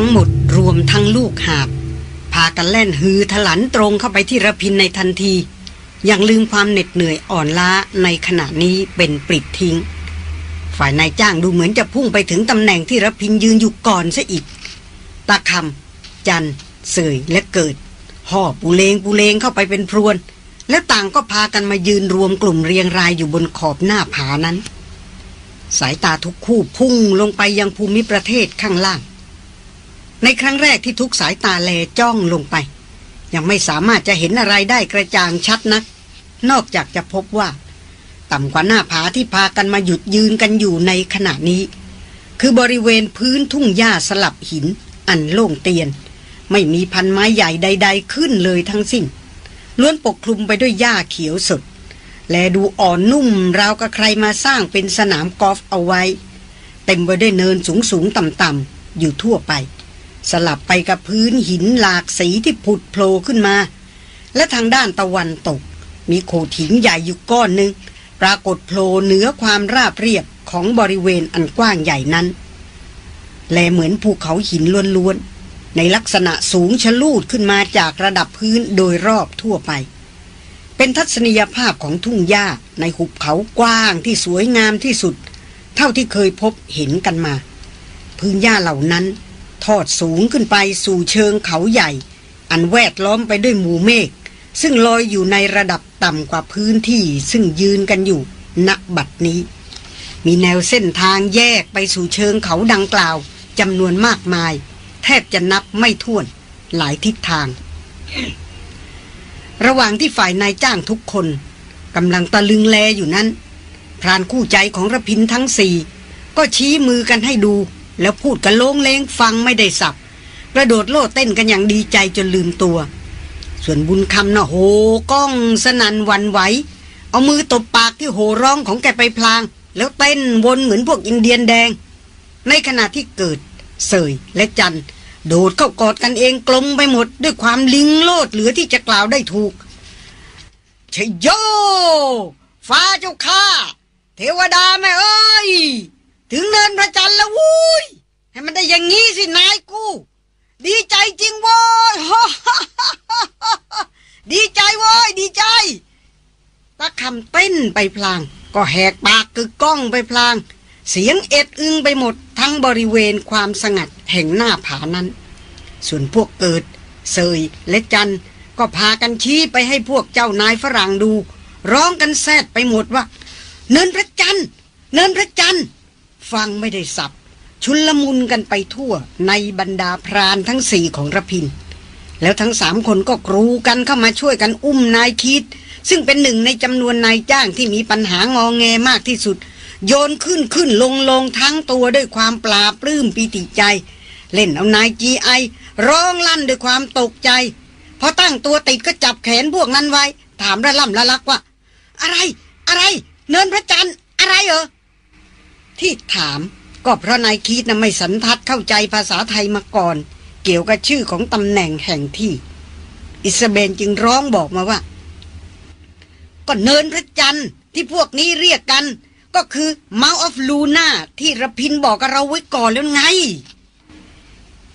ทั้งหมดรวมทั้งลูกหาบ พากันแล่นฮือถลันตรงเข้าไปที่ระพินในทันที อยังลืมความเหน็ดเหนื่อยอ่อนล้าในขณะนี้เป็นปลิดทิ้ง ฝ่ายนายจ้างดูเหมือนจะพุ่งไปถึงตำแหน่งที่ระพินยืนอยู่ก่อนซะอีก ตาคำจันเสยและเกิดห่อปูเลงปูเลงเข้าไปเป็นพรวน แล้วต่างก็พากันมายืนรวมกลุ่มเรียงรายอยู่บนขอบหน้าผานั้น สายตาทุกคู่พุ่งลงไปยังภูมิประเทศข้างล่าง ในครั้งแรกที่ทุกสายตาแลจ้องลงไป ยังไม่สามารถจะเห็นอะไรได้กระจ่างชัดนัก นอกจากจะพบว่า ต่ำกว่าหน้าผาที่พากันมาหยุดยืนกันอยู่ในขณะนี้ คือบริเวณพื้นทุ่งหญ้าสลับหิน อันโล่งเตียน ไม่มีพันไม้ใหญ่ใด ๆ ขึ้นเลยทั้งสิ้นล้วนปกคลุมไปด้วยหญ้าเขียวสด และดูอ่อนนุ่มราวกับใครมาสร้างเป็นสนามกอล์ฟเอาไว้ เต็มไปด้วยเนินสูงสูงต่ำต่ำอยู่ทั่วไป สลับไปกับพื้นหินหลากสีที่ผุดโผล่ขึ้นมา และทางด้านตะวันตก มีโขดหินใหญ่อยู่ก้อนหนึ่งปรากฏโผล่เหนือความราบเรียบของบริเวณอันกว้างใหญ่นั้น และเหมือนภูเขาหินล้วนๆ ในลักษณะสูงชะลูดขึ้นมาจากระดับพื้นโดยรอบทั่วไป เป็นทัศนียภาพของทุ่งหญ้าในหุบเขากว้างที่สวยงามที่สุด เท่าที่เคยพบเห็นกันมา พื้นหญ้าเหล่านั้น อดสูงขึ้นไปสู่เชิงเขาใหญ่ อันแวดล้อมไปด้วยหมู่เมฆซึ่งลอยอยู่ในระดับต่ำกว่าพื้นที่ซึ่งยืนกันอยู่ณบัดนี้ มีแนวเส้นทางแยกไปสู่เชิงเขาดังกล่าวจำนวนมากมาย แทบจะนับไม่ถ้วนหลายทิศทาง ระหว่างที่ฝ่ายนายจ้างทุกคนกำลังตะลึงแลอยู่นั้นพรานคู่ใจของระพินทั้งสี่ก็ชี้มือกันให้ดู แล้วพูดกันโลงเลงฟังไม่ได้สับกระโดดโลดเต้นกันอย่างดีใจจนลืมตัว ส่วนบุญคำน่ะโหก้องสนันวันไหว เอามือตบปากที่โหร้องของแกไปพลาง แล้วเต้นวนเหมือนพวกอินเดียนแดง ในขณะที่เกิด เสยและจันโดดเข้ากอดกันเองกลมไปหมด ด้วยความลิงโลดเหลือที่จะกล่าวได้ถูกชยโย ฟ้าเจ้าข้า เทวดาแม่เอ้ย ถึงเนินพระจันทร์แล้ววุ้ยให้มันได้อย่างงี้สินายกู ดีใจจริงโว้ยดีใจโว้ยดีใจตาคำเต้นไปพลาง ก็แหกปากกึกก้องไปพลาง เสียงเอ็ดอึงไปหมดทั้งบริเวณความสงัดแห่งหน้าผานั้น ส่วนพวกเกิดเสยและจันก็พากันชี้ไปให้พวกเจ้านายฝรั่งดู ร้องกันแซดไปหมดว่า เนินพระจันทร์เนินพระจันทร์ ฟังไม่ได้สับ ชุนละมุนกันไปทั่วในบรรดาพรานทั้งสี่ของระพิน แล้วทั้งสามคนก็กรูกันเข้ามาช่วยกันอุ้มนายคิด ซึ่งเป็นหนึ่งในจำนวนนายจ้างที่มีปัญหางองแงมากที่สุด โยนขึ้นขึ้นลงลงทั้งตัวด้วยความปลาปลื้มปีติใจ เล่นเอานายจีไอร้องลั่นด้วยความตกใจพอตั้งตัวติดก็จับแขนพวกนั้นไว้ ถามระล่ำละลักว่า อะไร อะไร เนินพระจันทร์อะไรเหรอ ที่ถามก็เพราะนายคีดนะไม่สันทัดเข้าใจภาษาไทยมาก่อน เกี่ยวกับชื่อของตำแหน่งแห่งที่ อิสเบนจึงร้องบอกมาว่า ก็เนินพระจันทร์ที่พวกนี้เรียกกัน ก็คือ Mouth of Luna ที่ระพินบอกกับเราไว้ก่อนแล้วไง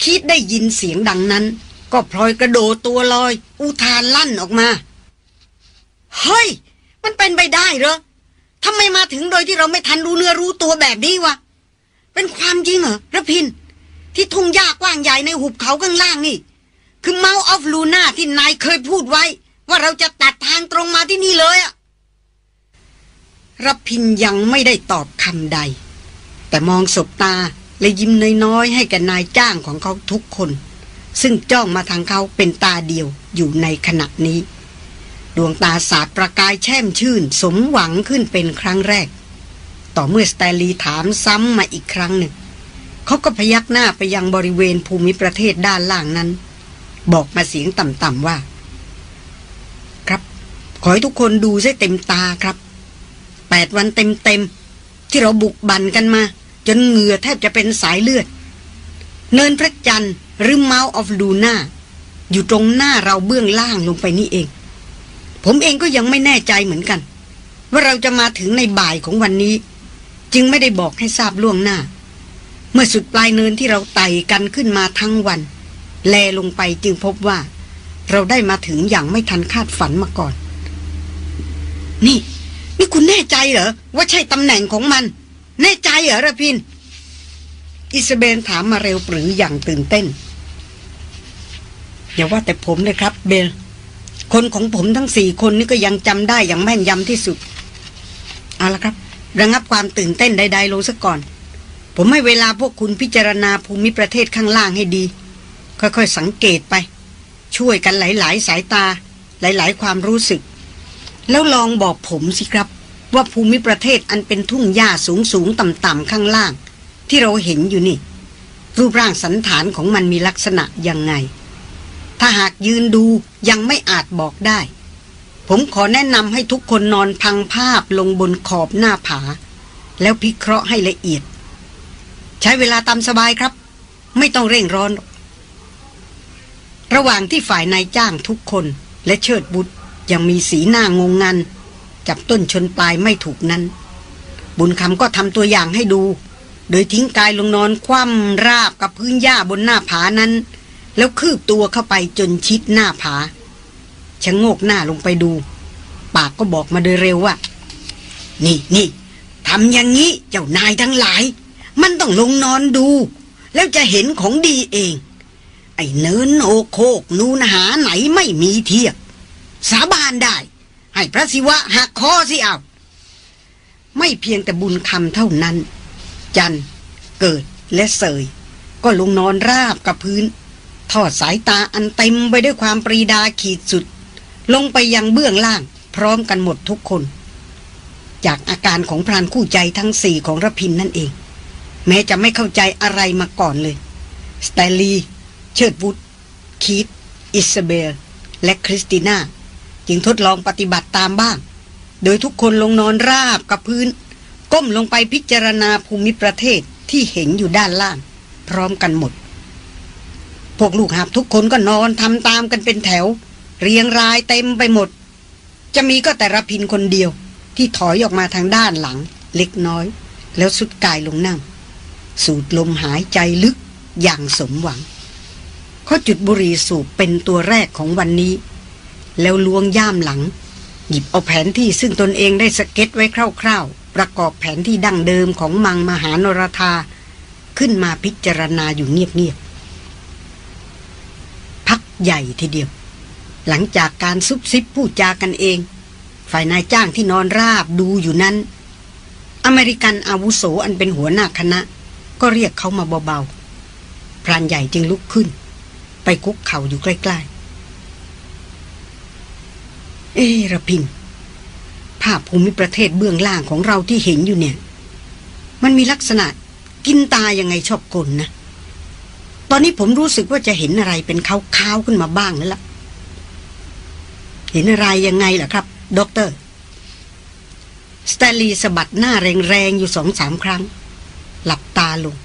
คิดได้ยินเสียงดังนั้น ก็พลอยกระโดดตัวลอย อุทานลั่นออกมา เฮ้ย มันเป็นไปได้เหรอ ทำไมมาถึงโดยที่เราไม่ทันรู้เนื้อรู้ตัวแบบนี้วะ เป็นความจริงเหรอระพิน ที่ทุ่งหญ้ากว้างใหญ่ในหุบเขาข้างล่างนี่ คือ Mouth of Luna ที่นายเคยพูดไว้ ว่าเราจะตัดทางตรงมาที่นี่เลยอะรพินยังไม่ได้ตอบคำใด แต่มองสบตาและยิ้มน้อยๆให้แกนายจ้างของเขาทุกคน ซึ่งจ้องมาทางเขาเป็นตาเดียวอยู่ในขณะนี้ ดวงตาสาดประกายแช่มชื่น สมหวังขึ้นเป็นครั้งแรก ต่อเมื่อสแตลีถามซ้ำมาอีกครั้งหนึ่ง เขาก็พยักหน้าไปยังบริเวณภูมิประเทศด้านล่างนั้น บอกมาเสียงต่ำๆว่า ครับ ขอให้ทุกคนดูใช้เต็มตาครับแปดวันเต็มๆที่เราบุกบันกันมา จนเหงื่อแทบจะเป็นสายเลือด เนินพระจันทร์หรือ Mouth of Luna อยู่ตรงหน้าเราเบื้องล่างลงไปนี่เอง ผมเองก็ยังไม่แน่ใจเหมือนกัน ว่าเราจะมาถึงในบ่ายของวันนี้ จึงไม่ได้บอกให้ทราบล่วงหน้า เมื่อสุดปลายเนินที่เราไต่กันขึ้นมาทั้งวัน แลลงไปจึงพบว่า เราได้มาถึงอย่างไม่ทันคาดฝันมาก่อน นี่ นี่คุณแน่ใจเหรอ ว่าใช่ตำแหน่งของมัน แน่ใจเหรอระพิน อิสเบนถามมาเร็วปรืออย่างตื่นเต้นอย่าว่าแต่ผมเลยครับ เบล คนของผมทั้งสี่คนนี่ก็ยังจำได้อย่างแม่นยำที่สุด เอาละครับ ระงับความตื่นเต้นใดๆลงซะก่อน ผมให้เวลาพวกคุณพิจารณาภูมิประเทศข้างล่างให้ดี ค่อยๆสังเกตไป ช่วยกันหลายๆ สายตา หลายๆ ความรู้สึก แล้วลองบอกผมสิครับ ว่าภูมิประเทศอันเป็นทุ่งหญ้าสูงๆต่ำๆข้างล่าง ที่เราเห็นอยู่นี่ รูปร่างสันฐานของมันมีลักษณะยังไง ถ้าหากยืนดูยังไม่อาจบอกได้ ผมขอแนะนำให้ทุกคนนอนพังภาพลงบนขอบหน้าผา แล้วพิเคราะห์ให้ละเอียด ใช้เวลาตามสบายครับ ไม่ต้องเร่งร้อน ระหว่างที่ฝ่ายนายจ้างทุกคนและเชิดบุตรยังมีสีหน้างงงัน จับต้นชนปลายไม่ถูกนั้น บุญคำก็ทำตัวอย่างให้ดู โดยทิ้งกายลงนอนคว่ำราบกับพื้นหญ้าบนหน้าผานั้น แล้วคืบตัวเข้าไปจนชิดหน้าผาชะโงกหน้าลงไปดู ปากก็บอกมาโดยเร็วว่า นี่นี่ทำอย่างนี้เจ้านายทั้งหลาย มันต้องลงนอนดู แล้วจะเห็นของดีเอง ไอ้เนินโอโคกนูนหาไหนไม่มีเทียบ สาบานได้ ให้พระศิวะหักคอสิเอาไม่เพียงแต่บุญคำเท่านั้น จันเกิดและเสย ก็ลงนอนราบกับพื้น ทอดสายตาอันเต็มไปด้วยความปรีดาขีดสุด ลงไปยังเบื้องล่าง พร้อมกันหมดทุกคน จากอาการของพรานคู่ใจทั้งสี่ของรพินนั่นเอง แม้จะไม่เข้าใจอะไรมาก่อนเลยสแตลลีเชิดวุฒคีตอิสเบล และคริสติน่า จึงทดลองปฏิบัติตามบ้าง โดยทุกคนลงนอนราบกับพื้น ก้มลงไปพิจารณาภูมิประเทศที่เห็นอยู่ด้านล่าง พร้อมกันหมด พวกลูกหาบทุกคนก็นอนทำตามกันเป็นแถว เรียงรายเต็มไปหมด จะมีก็แต่ระพินคนเดียว ที่ถอยออกมาทางด้านหลัง เล็กน้อย แล้วสุดกายลงนั่ง สูดลมหายใจลึกอย่างสมหวัง เขาจุดบุหรี่สูบเป็นตัวแรกของวันนี้ แล้วล้วงย่ามหลัง หยิบเอาแผนที่ซึ่งตนเองได้สเก็ตไว้คร่าวๆ ประกอบแผนที่ดั้งเดิมของมังมหานรธาขึ้นมาพิจารณาอยู่เงียบๆ ใหญ่ทีเดียว หลังจากการซุบซิบพูดจากันเอง ฝ่ายนายจ้างที่นอนราบดูอยู่นั้น อเมริกันอาวุโสอันเป็นหัวหน้าคณะ ก็เรียกเขามาเบาๆพรานใหญ่จึงลุกขึ้น ไปคุกเข่าอยู่ใกล้ ๆ เอระพินภาพภูมิประเทศเบื้องล่างของเราที่เห็นอยู่เนี่ย มันมีลักษณะกินตายังไงชอบกลนนะ อนนี้ผมรู้สึกว่าจะเห็นอะไรเป็นขาวๆขึ้นมาบ้างแล้วล่ะ เห็นอะไรยังไงล่ะครับด็อกเตอร์สแตนลีย์สะบัดหน้าแรงๆอยู่สองสามครั้ง หลับตาลง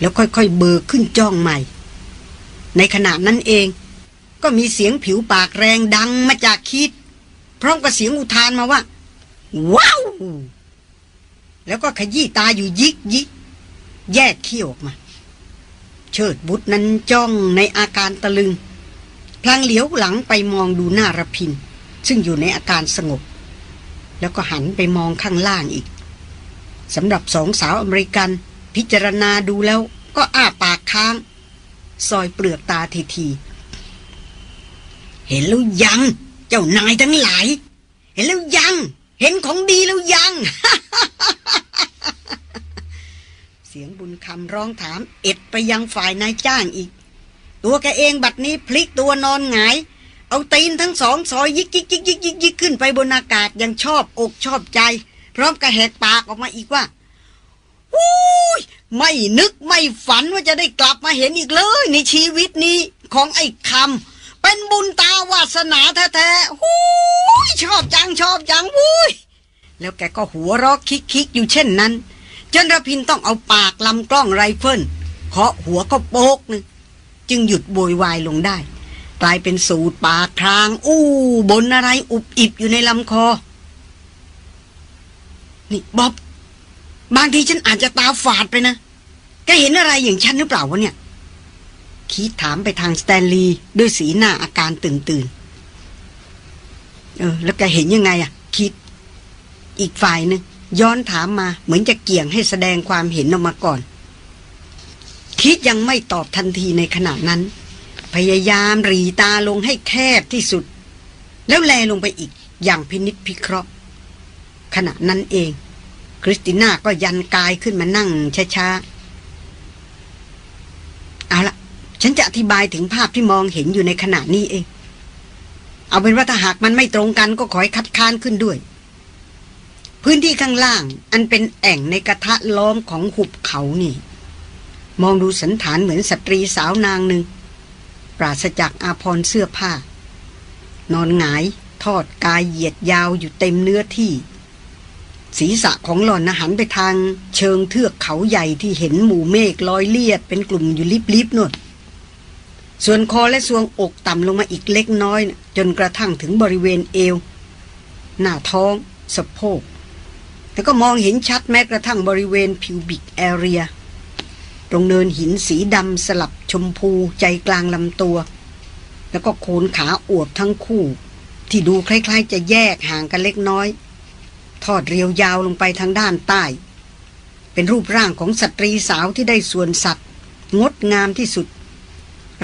แล้วค่อยๆเบิกขึ้นจ้องใหม่ ในขณะนั้นเอง ก็มีเสียงผิวปากแรงดังมาจากคิด พร้อมกับเสียงอุทานมาว่า ว้าว แล้วก็ขยี้ตาอยู่ยิกยิกแยกเขี้ยวออกมา เชิดวุธนั้นจ้องในอาการตะลึง พลางเหลียวหลังไปมองดูหน้ารพิน ซึ่งอยู่ในอาการสงบ แล้วก็หันไปมองข้างล่างอีกสำหรับสองสาวอเมริกัน พิจารณาดูแล้วก็อ้าปากค้าง ซอยเปลือกตาทีทีเห็นแล้วยัง เจ้านายทั้งหลาย เห็นแล้วยัง เห็นของดีแล้วยัง เสียงบุญคำร้องถามเอ็ดไปยังฝ่ายนายจ้างอีก ตัวแกเองบัดนี้พลิกตัวนอนหงาย เอาตีนทั้งสองซอยยิกยิกยิกยิกยิกยิกขึ้นไปบนอากาศยังชอบอกชอบใจ พร้อมกระแหกปากออกมาอีกว่าวู้ยไม่นึกไม่ฝันว่าจะได้กลับมาเห็นอีกเลย ในชีวิตนี้ของไอ้คำเป็นบุญตาวาสนาแท้ๆหูยชอบจังชอบจังวุ้ยแล้วแกก็หัวเราะคิกๆอยู่เช่นนั้น จนรพินทร์ต้องเอาปากลำกล้องไรเฟิลเคาะหัวก็โปกนึงจึงหยุดโวยวายลงได้ กลายเป็นสูดปากคราง อู้บ่นอะไรอุบอิบอยู่ในลำคอ นี่บ๊อบบางทีฉันอาจจะตาฝาดไปนะ แกเห็นอะไรอย่างฉันหรือเปล่าวะเนี่ยคิดถามไปทางสแตนลีย์ด้วยสีหน้าอาการตื่นตื่น เออ แล้วแกเห็นยังไงอะคิด อีกฝ่ายนึง ย้อนถามมาเหมือนจะเกี่ยงให้แสดงความเห็นออกมาก่อน คิดยังไม่ตอบทันทีในขณะนั้น พยายามรีตาลงให้แคบที่สุด แล้วแลลงไปอีกอย่างพินิษพิเคราะห์ ขณะนั้นเอง คริสติน่าก็ยันกายขึ้นมานั่งช้าๆ เอาละฉันจะอธิบายถึงภาพที่มองเห็นอยู่ในขณะนี้เอง เอาเป็นว่าถ้าหากมันไม่ตรงกันก็ขอให้คัดค้านขึ้นด้วย พื้นที่ข้างล่างอันเป็นแอ่งในกระทะล้อมของหุบเขานี่ มองดูสันฐานเหมือนสตรีสาวนางหนึ่ง ปราศจากอาพรเสื้อผ้า นอนหงายทอดกายเหยียดยาวอยู่เต็มเนื้อที่ ศีรษะของหล่อนหันไปทางเชิงเทือกเขาใหญ่ที่เห็นหมู่เมฆลอยเลียดเป็นกลุ่มอยู่ลิบๆนวดส่วนคอและสวงอกต่ำลงมาอีกเล็กน้อย จนกระทั่งถึงบริเวณเอว หน้าท้อง สะโพก แต่ก็มองเห็นชัดแม้กระทั่งบริเวณผิวบิกแอเรีย ตรงเนินหินสีดำสลับชมพูใจกลางลำตัว แล้วก็โคนขาอวบทั้งคู่ ที่ดูคล้ายๆ จะแยกห่างกันเล็กน้อย ทอดเรียวยาวลงไปทางด้านใต้ เป็นรูปร่างของสตรีสาวที่ได้ส่วนสัตว์ งดงามที่สุด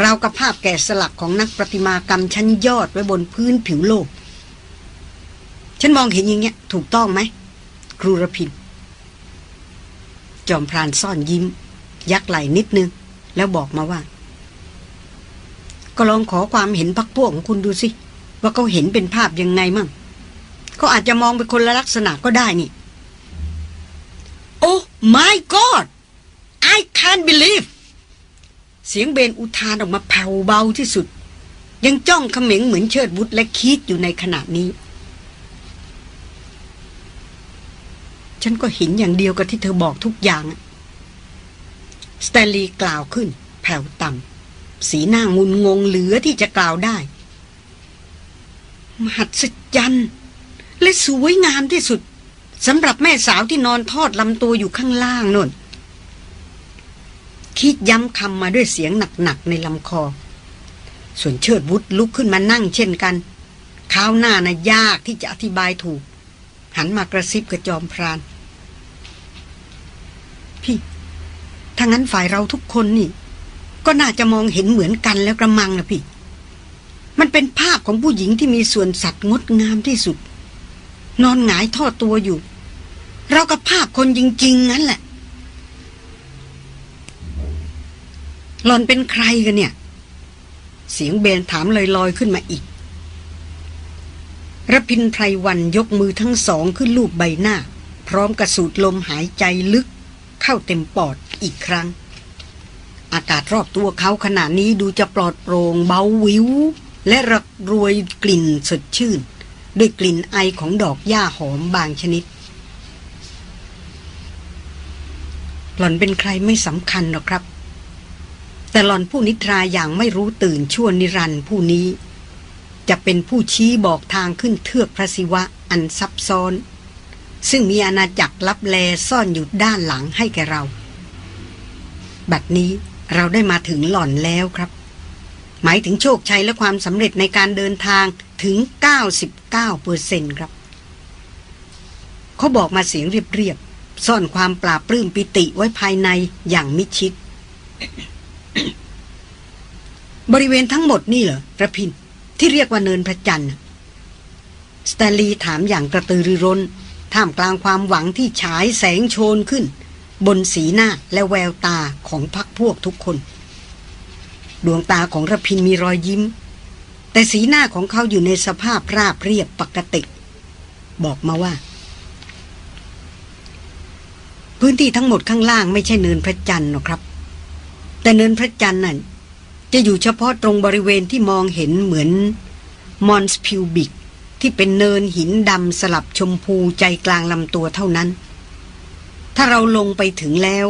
ราวกับภาพแกะสลักของนักประติมากรรมชั้นยอดไว้บนพื้นผิวโลก ฉันมองเห็นอย่างเงี้ย ถูกต้องไหม ครูรพิน จอมพรานซ่อนยิ้ม ยักไหล่นิดนึง แล้วบอกมาว่า ก็ลองขอความเห็นพักพวกของคุณดูสิ ว่าเขาเห็นเป็นภาพยังไงมั่งเขาอาจจะมองเป็นคนละลักษณะก็ได้นี่ โอ้ my god I can't believe เสียงเบนอุทานออกมาแผ่วเบาที่สุด ยังจ้องเขม็งเหมือนเชิดบุตรและคิดอยู่ในขณะนี้ ฉันก็เห็นอย่างเดียวกับที่เธอบอกทุกอย่างสแตลีกล่าวขึ้น แผ่วต่ำสีหน้างุนงงเหลือที่จะกล่าวได้ มหัศจรรย์และสวยงามที่สุดสำหรับแม่สาวที่นอนทอดลำตัวอยู่ข้างล่างนนคิดย้ำคำมาด้วยเสียงหนักๆในลำคอ ส่วนเชิดวุฒลุกขึ้นมานั่งเช่นกันข้าวหน้านะ่ะยากที่จะอธิบายถูก หันมากระซิบกับจอมพราน พี่ถ้างั้นฝ่ายเราทุกคนนี่ ก็น่าจะมองเห็นเหมือนกันแล้วกระมังนะพี่ มันเป็นภาพของผู้หญิงที่มีส่วนสัตว์งดงามที่สุด นอนหงายทอดตัวอยู่ เรากับภาพคนจริง ๆ งั้นแหละหลอนเป็นใครกันเนี่ย เสียงเบนถามลอยๆขึ้นมาอีก ระพินไพรวันยกมือทั้งสองขึ้นลูบใบหน้า พร้อมกระสูดลมหายใจลึก เข้าเต็มปอดอีกครั้ง อากาศรอบตัวเขาขณะนี้ดูจะปลอดโปร่งเบาวิว และระรวยกลิ่นสดชื่น ด้วยกลิ่นไอของดอกหญ้าหอมบางชนิด หล่อนเป็นใครไม่สำคัญหรอกครับ แต่หล่อนผู้นิทราอย่างไม่รู้ตื่นชั่วนิรันดร์ผู้นี้ จะเป็นผู้ชี้บอกทางขึ้นเทือกพระศิวะอันซับซ้อน ซึ่งมีอาณาจักรลับแลซ่อนอยู่ด้านหลังให้แกเรา บัดนี้เราได้มาถึงหล่อนแล้วครับ หมายถึงโชคชัยและความสำเร็จในการเดินทางถึง 99เปอร์เซ็นครับ เขาบอกมาเสียงเรียบๆ ซ่อนความปราบปลื้มปิติไว้ภายในอย่างมิชิด บริเวณทั้งหมดนี่เหรอระพิน ที่เรียกว่าเนินพระจันทร์สแตลีถามอย่างกระตือรือร้น ท่ามกลางความหวังที่ฉายแสงโชนขึ้น บนสีหน้าและแววตาของพักพวกทุกคน ดวงตาของระพินมีรอยยิ้ม แต่สีหน้าของเขาอยู่ในสภาพราบเรียบปกติ บอกมาว่า พื้นที่ทั้งหมดข้างล่างไม่ใช่เนินพระจันทร์หรอกครับ แต่เนินพระจันทร์นั่น จะอยู่เฉพาะตรงบริเวณที่มองเห็นเหมือนมอนส์พิวบิกที่เป็นเนินหินดำสลับชมพูใจกลางลำตัวเท่านั้น ถ้าเราลงไปถึงแล้ว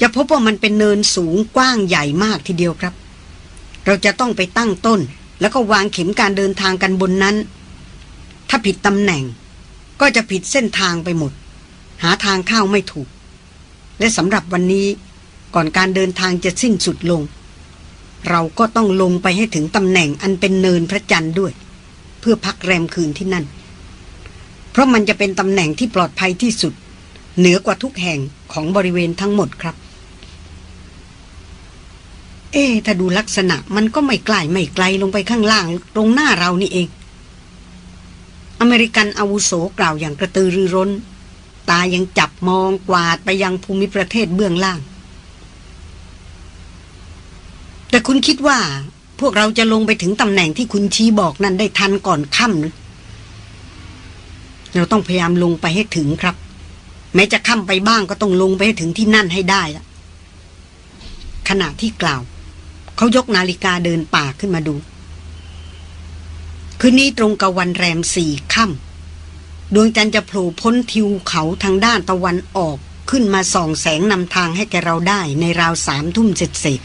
จะพบว่ามันเป็นเนินสูงกว้างใหญ่มากทีเดียวครับ เราจะต้องไปตั้งต้น แล้วก็วางเข็มการเดินทางกันบนนั้น ถ้าผิดตำแหน่ง ก็จะผิดเส้นทางไปหมด หาทางเข้าไม่ถูก และสำหรับวันนี้ก่อนการเดินทางจะสิ้นสุดลง เราก็ต้องลงไปให้ถึงตำแหน่งอันเป็นเนินพระจันทร์ด้วย เพื่อพักแรมคืนที่นั่น เพราะมันจะเป็นตำแหน่งที่ปลอดภัยที่สุด เหนือกว่าทุกแห่งของบริเวณทั้งหมดครับ เอ๊ถ้าดูลักษณะมันก็ไม่ไกลไม่ไกลลงไปข้างล่าง ตรงหน้าเรานี่เอง อเมริกันอาวุโสกล่าวอย่างกระตือรือร้น ตายังจับมองกวาดไปยังภูมิประเทศเบื้องล่าง แต่คุณคิดว่า พวกเราจะลงไปถึงตำแหน่งที่คุณชี้บอกนั้นได้ทันก่อนค่ำหรือเราต้องพยายามลงไปให้ถึงครับ แม้จะค่ำไปบ้างก็ต้องลงไปให้ถึงที่นั่นให้ได้ละขณะที่กล่าว เขายกนาฬิกาเดินป่าขึ้นมาดู คืนนี้ตรงกับวันแรมสี่ค่ำดวงจันทร์จะโผล่พ้นทิวเขาทางด้านตะวันออกขึ้นมาส่องแสงนำทางให้แกเราได้ในราวสามทุ่มเสร็จเสร็จ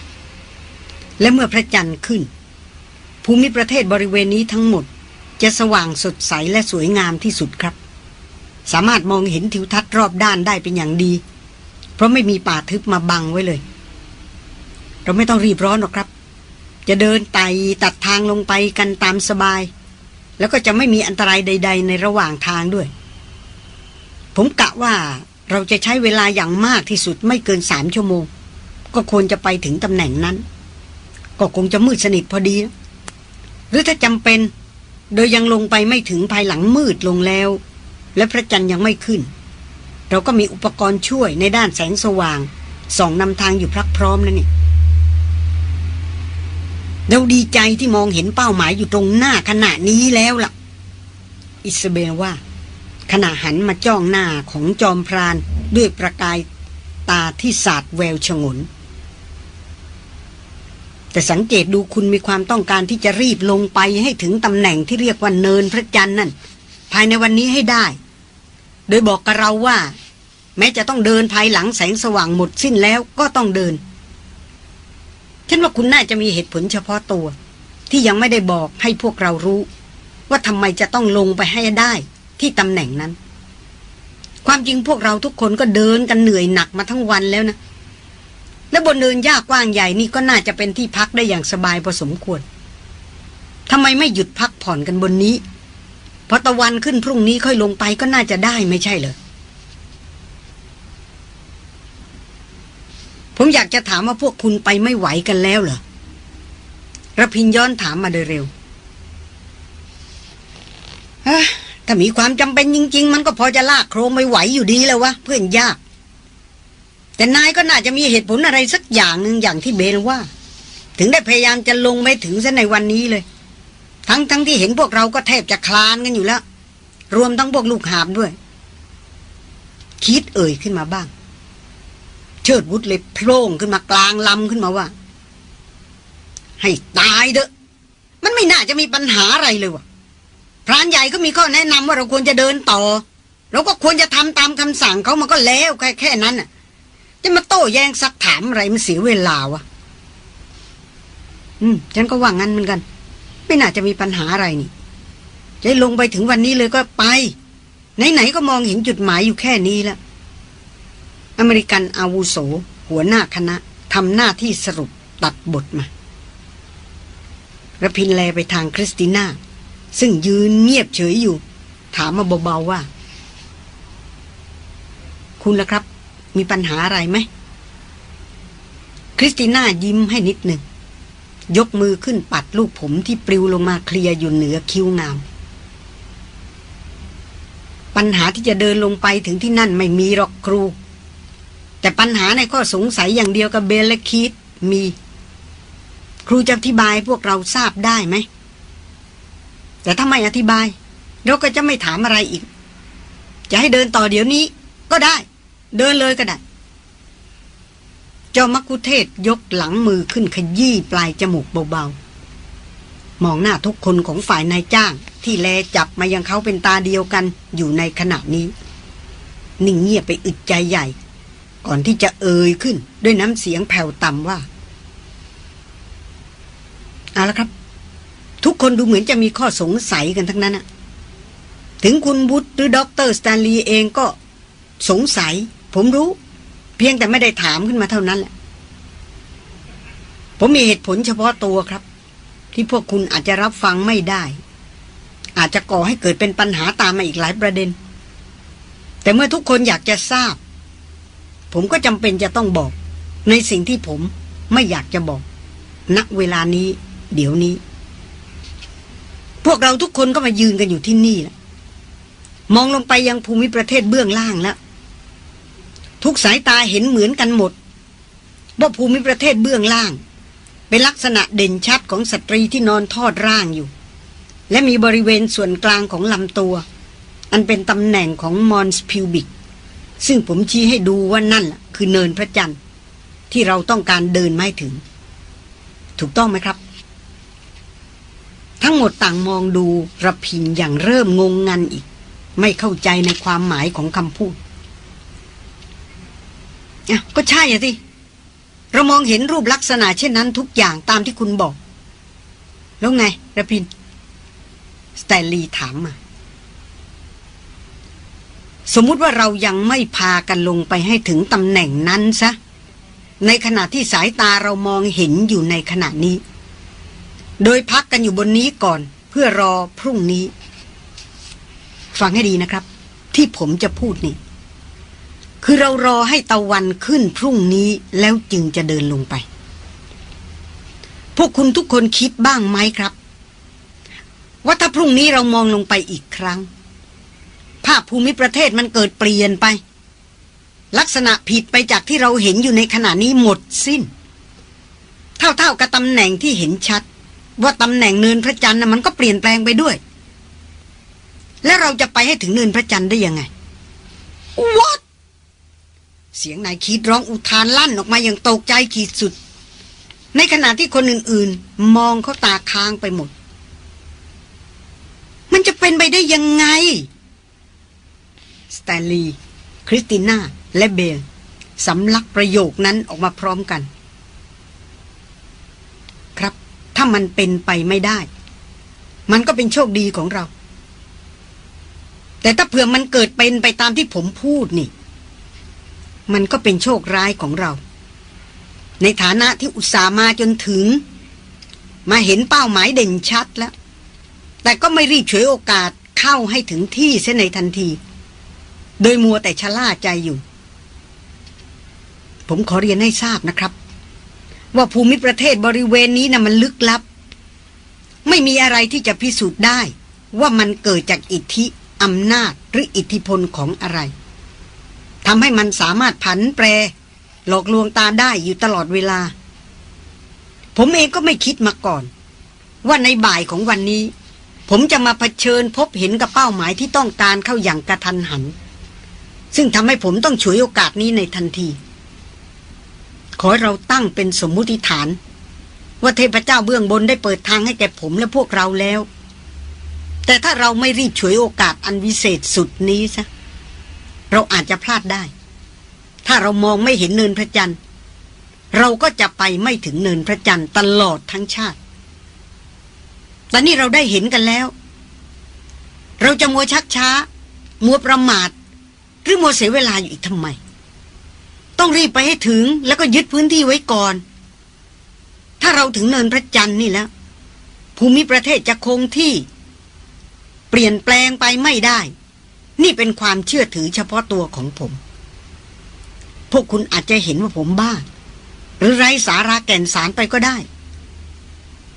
และเมื่อพระจันทร์ขึ้น ภูมิประเทศบริเวณนี้ทั้งหมด จะสว่างสดใสและสวยงามที่สุดครับ สามารถมองเห็นทิวทัศน์รอบด้านได้เป็นอย่างดี เพราะไม่มีป่าทึบมาบังไว้เลย เราไม่ต้องรีบร้อนหรอกครับ จะเดินไต่ตัดทางลงไปกันตามสบาย แล้วก็จะไม่มีอันตรายใด ๆ ในระหว่างทางด้วย ผมกะว่าเราจะใช้เวลาอย่างมากที่สุดไม่เกินสามชั่วโมง ก็ควรจะไปถึงตำแหน่งนั้น ก็คงจะมืดสนิทพอดี หรือถ้าจำเป็น โดยยังลงไปไม่ถึงภายหลังมืดลงแล้ว และพระจันทร์ยังไม่ขึ้น เราก็มีอุปกรณ์ช่วยในด้านแสงสว่างส่องนำทางอยู่พรักพร้อมแล้วนี่เราดีใจที่มองเห็นเป้าหมายอยู่ตรงหน้าขณะนี้แล้วล่ะ อิสเบลว่า ขณะหันมาจ้องหน้าของจอมพรานด้วยประกายตาที่สาดแววฉงน แต่สังเกตดูคุณมีความต้องการที่จะรีบลงไปให้ถึงตำแหน่งที่เรียกว่าเนินพระจันทร์นั่น ภายในวันนี้ให้ได้ โดยบอกกับเราว่า แม้จะต้องเดินภายหลังแสงสว่างหมดสิ้นแล้วก็ต้องเดิน ฉันว่าคุณน่าจะมีเหตุผลเฉพาะตัว ที่ยังไม่ได้บอกให้พวกเรารู้ ว่าทำไมจะต้องลงไปให้ได้ที่ตำแหน่งนั้น ความจริงพวกเราทุกคนก็เดินกันเหนื่อยหนักมาทั้งวันแล้วนะ และบนเดินยากกว้างใหญ่นี่ก็น่าจะเป็นที่พักได้อย่างสบายพอสมควรทำไมไม่หยุดพักผ่อนกันบนนี้พอตะวันขึ้นพรุ่งนี้ค่อยลงไปก็น่าจะได้ไม่ใช่เหรอผมอยากจะถามว่าพวกคุณไปไม่ไหวกันแล้วเหรอระพินย้อนถามมาโดยเร็วถ้ามีความจำเป็นจริง ๆ มันก็พอจะลากโครงไม่ไหวอยู่ดีแล้ววะเพื่อนยาก แต่นายก็น่าจะมีเหตุผลอะไรสักอย่างหนึ่งอย่างที่เบนว่า ถึงได้พยายามจะลงไปถึงซะในวันนี้เลย ทั้งทั้งที่เห็นพวกเราก็แทบจะคลานกันอยู่แล้ว รวมทั้งพวกลูกหาบด้วย คิดเอ่ยขึ้นมาบ้าง เชิดวุฒเลยโผล่งขึ้นมากลางลำขึ้นมาว่า ให้ตายเด้อมันไม่น่าจะมีปัญหาอะไรเลยวะพรานใหญ่ก็มีข้อแนะนำว่าเราควรจะเดินต่อเราก็ควรจะทำตามคำสั่งเขามันก็แล้วแค่แค่นั้นน่ะ จะมาโต้แย้งซักถามอะไรมันเสียเวลาวะอืม ฉันก็ว่างั้นเหมือนกัน ไม่น่าจะมีปัญหาอะไรนี่จะลงไปถึงวันนี้เลยก็ไป ไหนๆก็มองเห็นจุดหมายอยู่แค่นี้แล้ว อเมริกันอาวุโส หัวหน้าคณะทำหน้าที่สรุปตัดบทมารพินทร์แลไปทางคริสติน่า ซึ่งยืนเงียบเฉยอยู่ ถามมาเบาๆว่า คุณล่ะครับ มีปัญหาอะไรไหมคริสติน่ายิ้มให้นิดหนึ่ง ยกมือขึ้นปัดลูกผมที่ปลิวลงมาเคลียร์อยู่เหนือคิ้วงาม ปัญหาที่จะเดินลงไปถึงที่นั่นไม่มีหรอกครู แต่ปัญหาในข้อสงสัยอย่างเดียวกับเบลและคีดมี ครูจะอธิบายพวกเราทราบได้ไหม แต่ถ้าไม่อธิบาย เราก็จะไม่ถามอะไรอีก จะให้เดินต่อเดี๋ยวนี้ก็ได้ เดินเลยก็ได้เจ้ามัคคุเทศก์ยกหลังมือขึ้นขยี้ปลายจมูกเบาๆ มองหน้าทุกคนของฝ่ายนายจ้าง ที่แลจับมายังเขาเป็นตาเดียวกันอยู่ในขณะนี้ นิ่งเงียบไปอึดใจใหญ่ ก่อนที่จะเอ่ยขึ้นด้วยน้ำเสียงแผ่วต่ำว่าเอาละครับ ทุกคนดูเหมือนจะมีข้อสงสัยกันทั้งนั้นอะถึงคุณวุธหรือด็อกเตอร์สแตนลีย์เองก็สงสัย ผมรู้ เพียงแต่ไม่ได้ถามขึ้นมาเท่านั้นแหละ ผมมีเหตุผลเฉพาะตัวครับ ที่พวกคุณอาจจะรับฟังไม่ได้ อาจจะก่อให้เกิดเป็นปัญหาตามมาอีกหลายประเด็น แต่เมื่อทุกคนอยากจะทราบ ผมก็จำเป็นจะต้องบอก ในสิ่งที่ผมไม่อยากจะบอกณเวลานี้ เดี๋ยวนี้ พวกเราทุกคนก็มายืนกันอยู่ที่นี่แหละมองลงไปยังภูมิประเทศเบื้องล่างแล้ว ทุกสายตาเห็นเหมือนกันหมด ว่าภูมิประเทศเบื้องล่าง เป็นลักษณะเด่นชัดของสตรีที่นอนทอดร่างอยู่ และมีบริเวณส่วนกลางของลำตัว อันเป็นตำแหน่งของมอนส์พิวบิก ซึ่งผมชี้ให้ดูว่านั่นคือเนินพระจันทร์ ที่เราต้องการเดินไม่ถึง ถูกต้องไหมครับ ทั้งหมดต่างมองดูระพินอย่างเริ่มงงงันอีก ไม่เข้าใจในความหมายของคำพูด อะก็ใช่อะสิเรามองเห็นรูปลักษณะเช่นนั้นทุกอย่างตามที่คุณบอก แล้วไงระพิน สแตนลีย์ถามมา สมมุติว่าเรายังไม่พากันลงไปให้ถึงตำแหน่งนั้นซะ ในขณะที่สายตาเรามองเห็นอยู่ในขณะนี้ โดยพักกันอยู่บนนี้ก่อน เพื่อรอพรุ่งนี้ ฟังให้ดีนะครับ ที่ผมจะพูดนี่ คือเรารอให้ตะวันขึ้นพรุ่งนี้แล้วจึงจะเดินลงไป พวกคุณทุกคนคิดบ้างไหมครับ ว่าถ้าพรุ่งนี้เรามองลงไปอีกครั้ง ภาพภูมิประเทศมันเกิดเปลี่ยนไป ลักษณะผิดไปจากที่เราเห็นอยู่ในขณะนี้หมดสิ้น เท่าๆกับตำแหน่งที่เห็นชัด ว่าตำแหน่งเนินพระจันทร์มันก็เปลี่ยนแปลงไปด้วย แล้วเราจะไปให้ถึงเนินพระจันทร์ได้ยังไง What เสียงนายคิดร้องอุทานลั่นออกมาอย่างตกใจขีดสุด ในขณะที่คนอื่นๆ มองเขาตาค้างไปหมด มันจะเป็นไปได้ยังไง สแตนลีย์คริสติน่า และเบลสำลักประโยคนั้นออกมาพร้อมกัน ครับ ถ้ามันเป็นไปไม่ได้ มันก็เป็นโชคดีของเรา แต่ถ้าเผื่อมันเกิดเป็นไปตามที่ผมพูดนี่ มันก็เป็นโชคร้ายของเรา ในฐานะที่อุตส่าห์มาจนถึง มาเห็นเป้าหมายเด่นชัดแล้ว แต่ก็ไม่รีบฉวยโอกาสเข้าให้ถึงที่เส้นในทันที โดยมัวแต่ชะล่าใจอยู่ ผมขอเรียนให้ทราบนะครับ ว่าภูมิประเทศบริเวณนี้นะ่ะมันลึกลับ ไม่มีอะไรที่จะพิสูจน์ได้ ว่ามันเกิดจากอิทธิอำนาจหรืออิทธิพลของอะไร ทำให้มันสามารถผันแปร หลอกลวงตาได้อยู่ตลอดเวลา ผมเองก็ไม่คิดมาก่อน ว่าในบ่ายของวันนี้ ผมจะมาเผชิญพบเห็นกับเป้าหมายที่ต้องการเข้าอย่างกระทันหัน ซึ่งทำให้ผมต้องฉวยโอกาสนี้ในทันที ขอเราตั้งเป็นสมมุติฐาน ว่าเทพเจ้าเบื้องบนได้เปิดทางให้แก่ผมและพวกเราแล้ว แต่ถ้าเราไม่รีบฉวยโอกาสอันวิเศษสุดนี้ซะ เราอาจจะพลาดได้ ถ้าเรามองไม่เห็นเนินพระจันทร์ เราก็จะไปไม่ถึงเนินพระจันทร์ตลอดทั้งชาติแต่นี่เราได้เห็นกันแล้ว เราจะมัวชักช้า มัวประมาท หรือมัวเสียเวลาอยู่อีกทำไม ต้องรีบไปให้ถึงแล้วก็ยึดพื้นที่ไว้ก่อน ถ้าเราถึงเนินพระจันทร์นี่แล้ว ภูมิประเทศจะคงที่ เปลี่ยนแปลงไปไม่ได้ นี่เป็นความเชื่อถือเฉพาะตัวของผม พวกคุณอาจจะเห็นว่าผมบ้า หรือไร้สาระแก่นสารไปก็ได้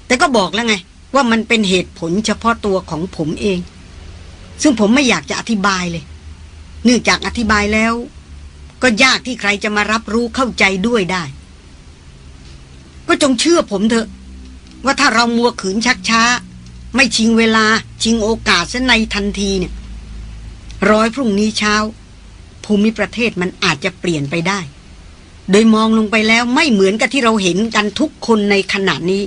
แต่ก็บอกแล้วไง ว่ามันเป็นเหตุผลเฉพาะตัวของผมเอง ซึ่งผมไม่อยากจะอธิบายเลย เนื่องจากอธิบายแล้ว ก็ยากที่ใครจะมารับรู้เข้าใจด้วยได้ ก็จงเชื่อผมเถอะ ว่าถ้าเรามัวขืนชักช้า ไม่ชิงเวลาชิงโอกาสเสในทันทีเนี่ย ร้อยพรุ่งนี้เช้า ภูมิประเทศมันอาจจะเปลี่ยนไปได้ โดยมองลงไปแล้วไม่เหมือนกับที่เราเห็นกันทุกคนในขณะนี้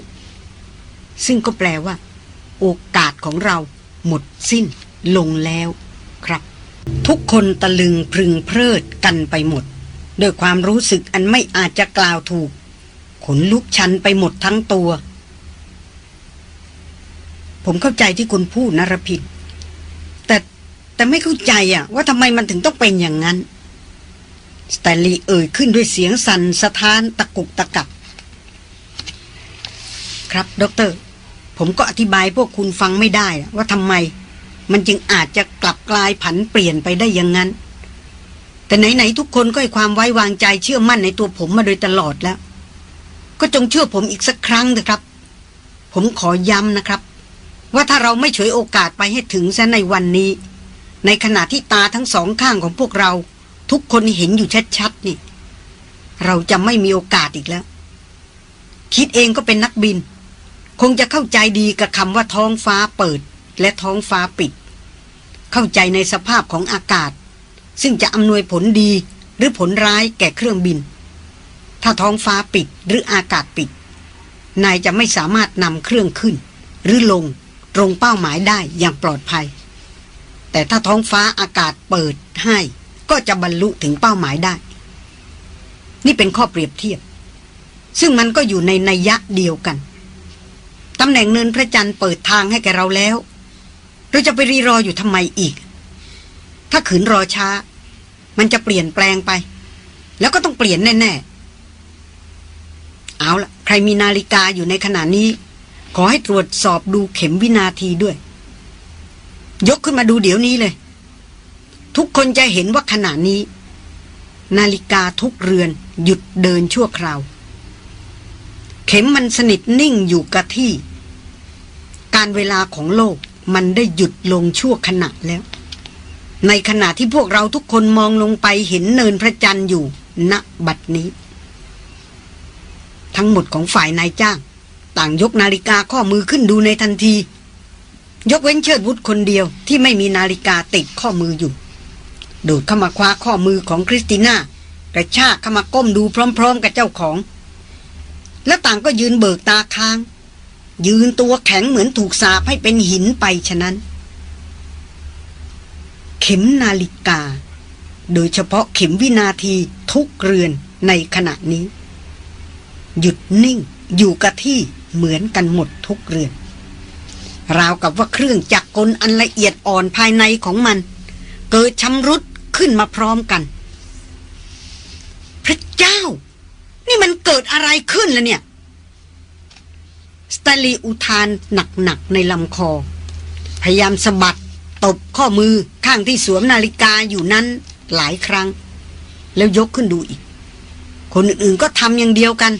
ซึ่งก็แปลว่า โอกาสของเราหมดสิ้นลงแล้วครับ ทุกคนตะลึงพึงเพลิดกันไปหมดด้วยความรู้สึกอันไม่อาจจะกล่าวถูก ขนลุกชันไปหมดทั้งตัว ผมเข้าใจที่คุณพูดนรพิน แต่ไม่เข้าใจอะว่าทำไมมันถึงต้องเป็นอย่างนั้นสแตลลีเอ่ยขึ้นด้วยเสียงสั่นสะท้านตะกุกตะกักครับด็อกเตอร์ ผมก็อธิบายพวกคุณฟังไม่ได้ ว่าทำไม มันจึงอาจจะกลับกลายผันเปลี่ยนไปได้อย่างนั้น แต่ไหนๆทุกคนก็ให้ความไว้วางใจเชื่อมั่นในตัวผมมาโดยตลอดแล้ว ก็จงเชื่อผมอีกสักครั้งเถอะครับ ผมขอย้ำนะครับ ว่าถ้าเราไม่ฉวยโอกาสไปให้ถึงซะในวันนี้ ในขณะที่ตาทั้งสองข้างของพวกเรา ทุกคนเห็นอยู่ชัดๆนี่ เราจะไม่มีโอกาสอีกแล้ว คิดเองก็เป็นนักบิน คงจะเข้าใจดีกับคำว่าท้องฟ้าเปิดและท้องฟ้าปิด เข้าใจในสภาพของอากาศ ซึ่งจะอำนวยผลดีหรือผลร้ายแก่เครื่องบิน ถ้าท้องฟ้าปิดหรืออากาศปิด นายจะไม่สามารถนำเครื่องขึ้น หรือลงตรงเป้าหมายได้อย่างปลอดภัย แต่ถ้าท้องฟ้าอากาศเปิดให้ ก็จะบรรลุถึงเป้าหมายได้ นี่เป็นข้อเปรียบเทียบ ซึ่งมันก็อยู่ในนัยยะเดียวกันตำแหน่งเนินพระจันทร์เปิดทางให้แกเราแล้ว เราจะไปรีรออยู่ทำไมอีก ถ้าขืนรอช้า มันจะเปลี่ยนแปลงไป แล้วก็ต้องเปลี่ยนแน่ๆ เอาละใครมีนาฬิกาอยู่ในขณะนี้ ขอให้ตรวจสอบดูเข็มวินาทีด้วย ยกขึ้นมาดูเดี๋ยวนี้เลย ทุกคนจะเห็นว่าขณะนี้ นาฬิกาทุกเรือนหยุดเดินชั่วคราว เข็มมันสนิทนิ่งอยู่กับที่ การเวลาของโลกมันได้หยุดลงชั่วขณะแล้ว ในขณะที่พวกเราทุกคนมองลงไปเห็นเนินพระจันทร์อยู่ณบัดนี้ ทั้งหมดของฝ่ายนายจ้าง ต่างยกนาฬิกาข้อมือขึ้นดูในทันที ยกเว้นเชิดวุฒคนเดียวที่ไม่มีนาฬิกาติดข้อมืออยู่ โดดเข้ามาคว้าข้อมือของคริสติน่ากระชากเข้ามาก้มดูพร้อม ๆ กับเจ้าของ แล้วต่างก็ยืนเบิกตาค้าง ยืนตัวแข็งเหมือนถูกสาบให้เป็นหินไปฉะนั้น เข็มนาฬิกา โดยเฉพาะเข็มวินาทีทุกเรือนในขณะนี้ หยุดนิ่งอยู่กับที่เหมือนกันหมดทุกเรือน ราวกับว่าเครื่องจักรกลอันละเอียดอ่อนภายในของมัน เกิดชำรุดขึ้นมาพร้อมกัน พระเจ้า นี่มันเกิดอะไรขึ้นล่ะเนี่ย สตาลีอุทานหนักๆในลำคอ พยายามสะบัดตบข้อมือข้างที่สวมนาฬิกาอยู่นั้นหลายครั้ง แล้วยกขึ้นดูอีก คนอื่นๆก็ทำอย่างเดียวกัน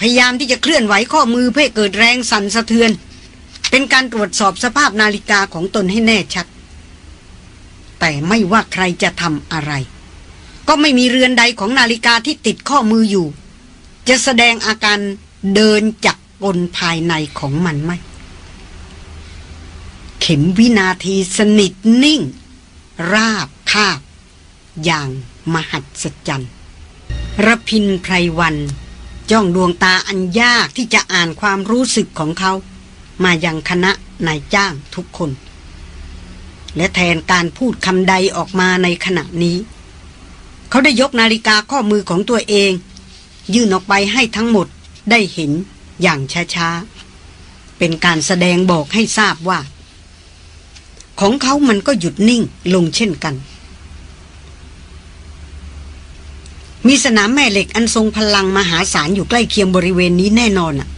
พยายามที่จะเคลื่อนไหวข้อมือเพื่อเกิดแรงสั่นสะเทือน เป็นการตรวจสอบสภาพนาฬิกาของตนให้แน่ชัด แต่ไม่ว่าใครจะทำอะไร ก็ไม่มีเรือนใดของนาฬิกาที่ติดข้อมืออยู่ จะแสดงอาการเดินจักกลภายในของมันไหมเข็มวินาทีสนิทนิ่ง ราบคาบ อย่างมหัศจรรย์ระพินไพรวัน จ้องดวงตาอันยากที่จะอ่านความรู้สึกของเขา มายังคณะนายจ้างทุกคน และแทนการพูดคำใดออกมาในขณะนี้ เขาได้ยกนาฬิกาข้อมือของตัวเอง ยื่นออกไปให้ทั้งหมดได้เห็นอย่างช้าๆ เป็นการแสดงบอกให้ทราบว่า ของเขามันก็หยุดนิ่งลงเช่นกัน มีสนามแม่เหล็กอันทรงพลังมหาศาลอยู่ใกล้เคียงบริเวณนี้แน่นอนอะ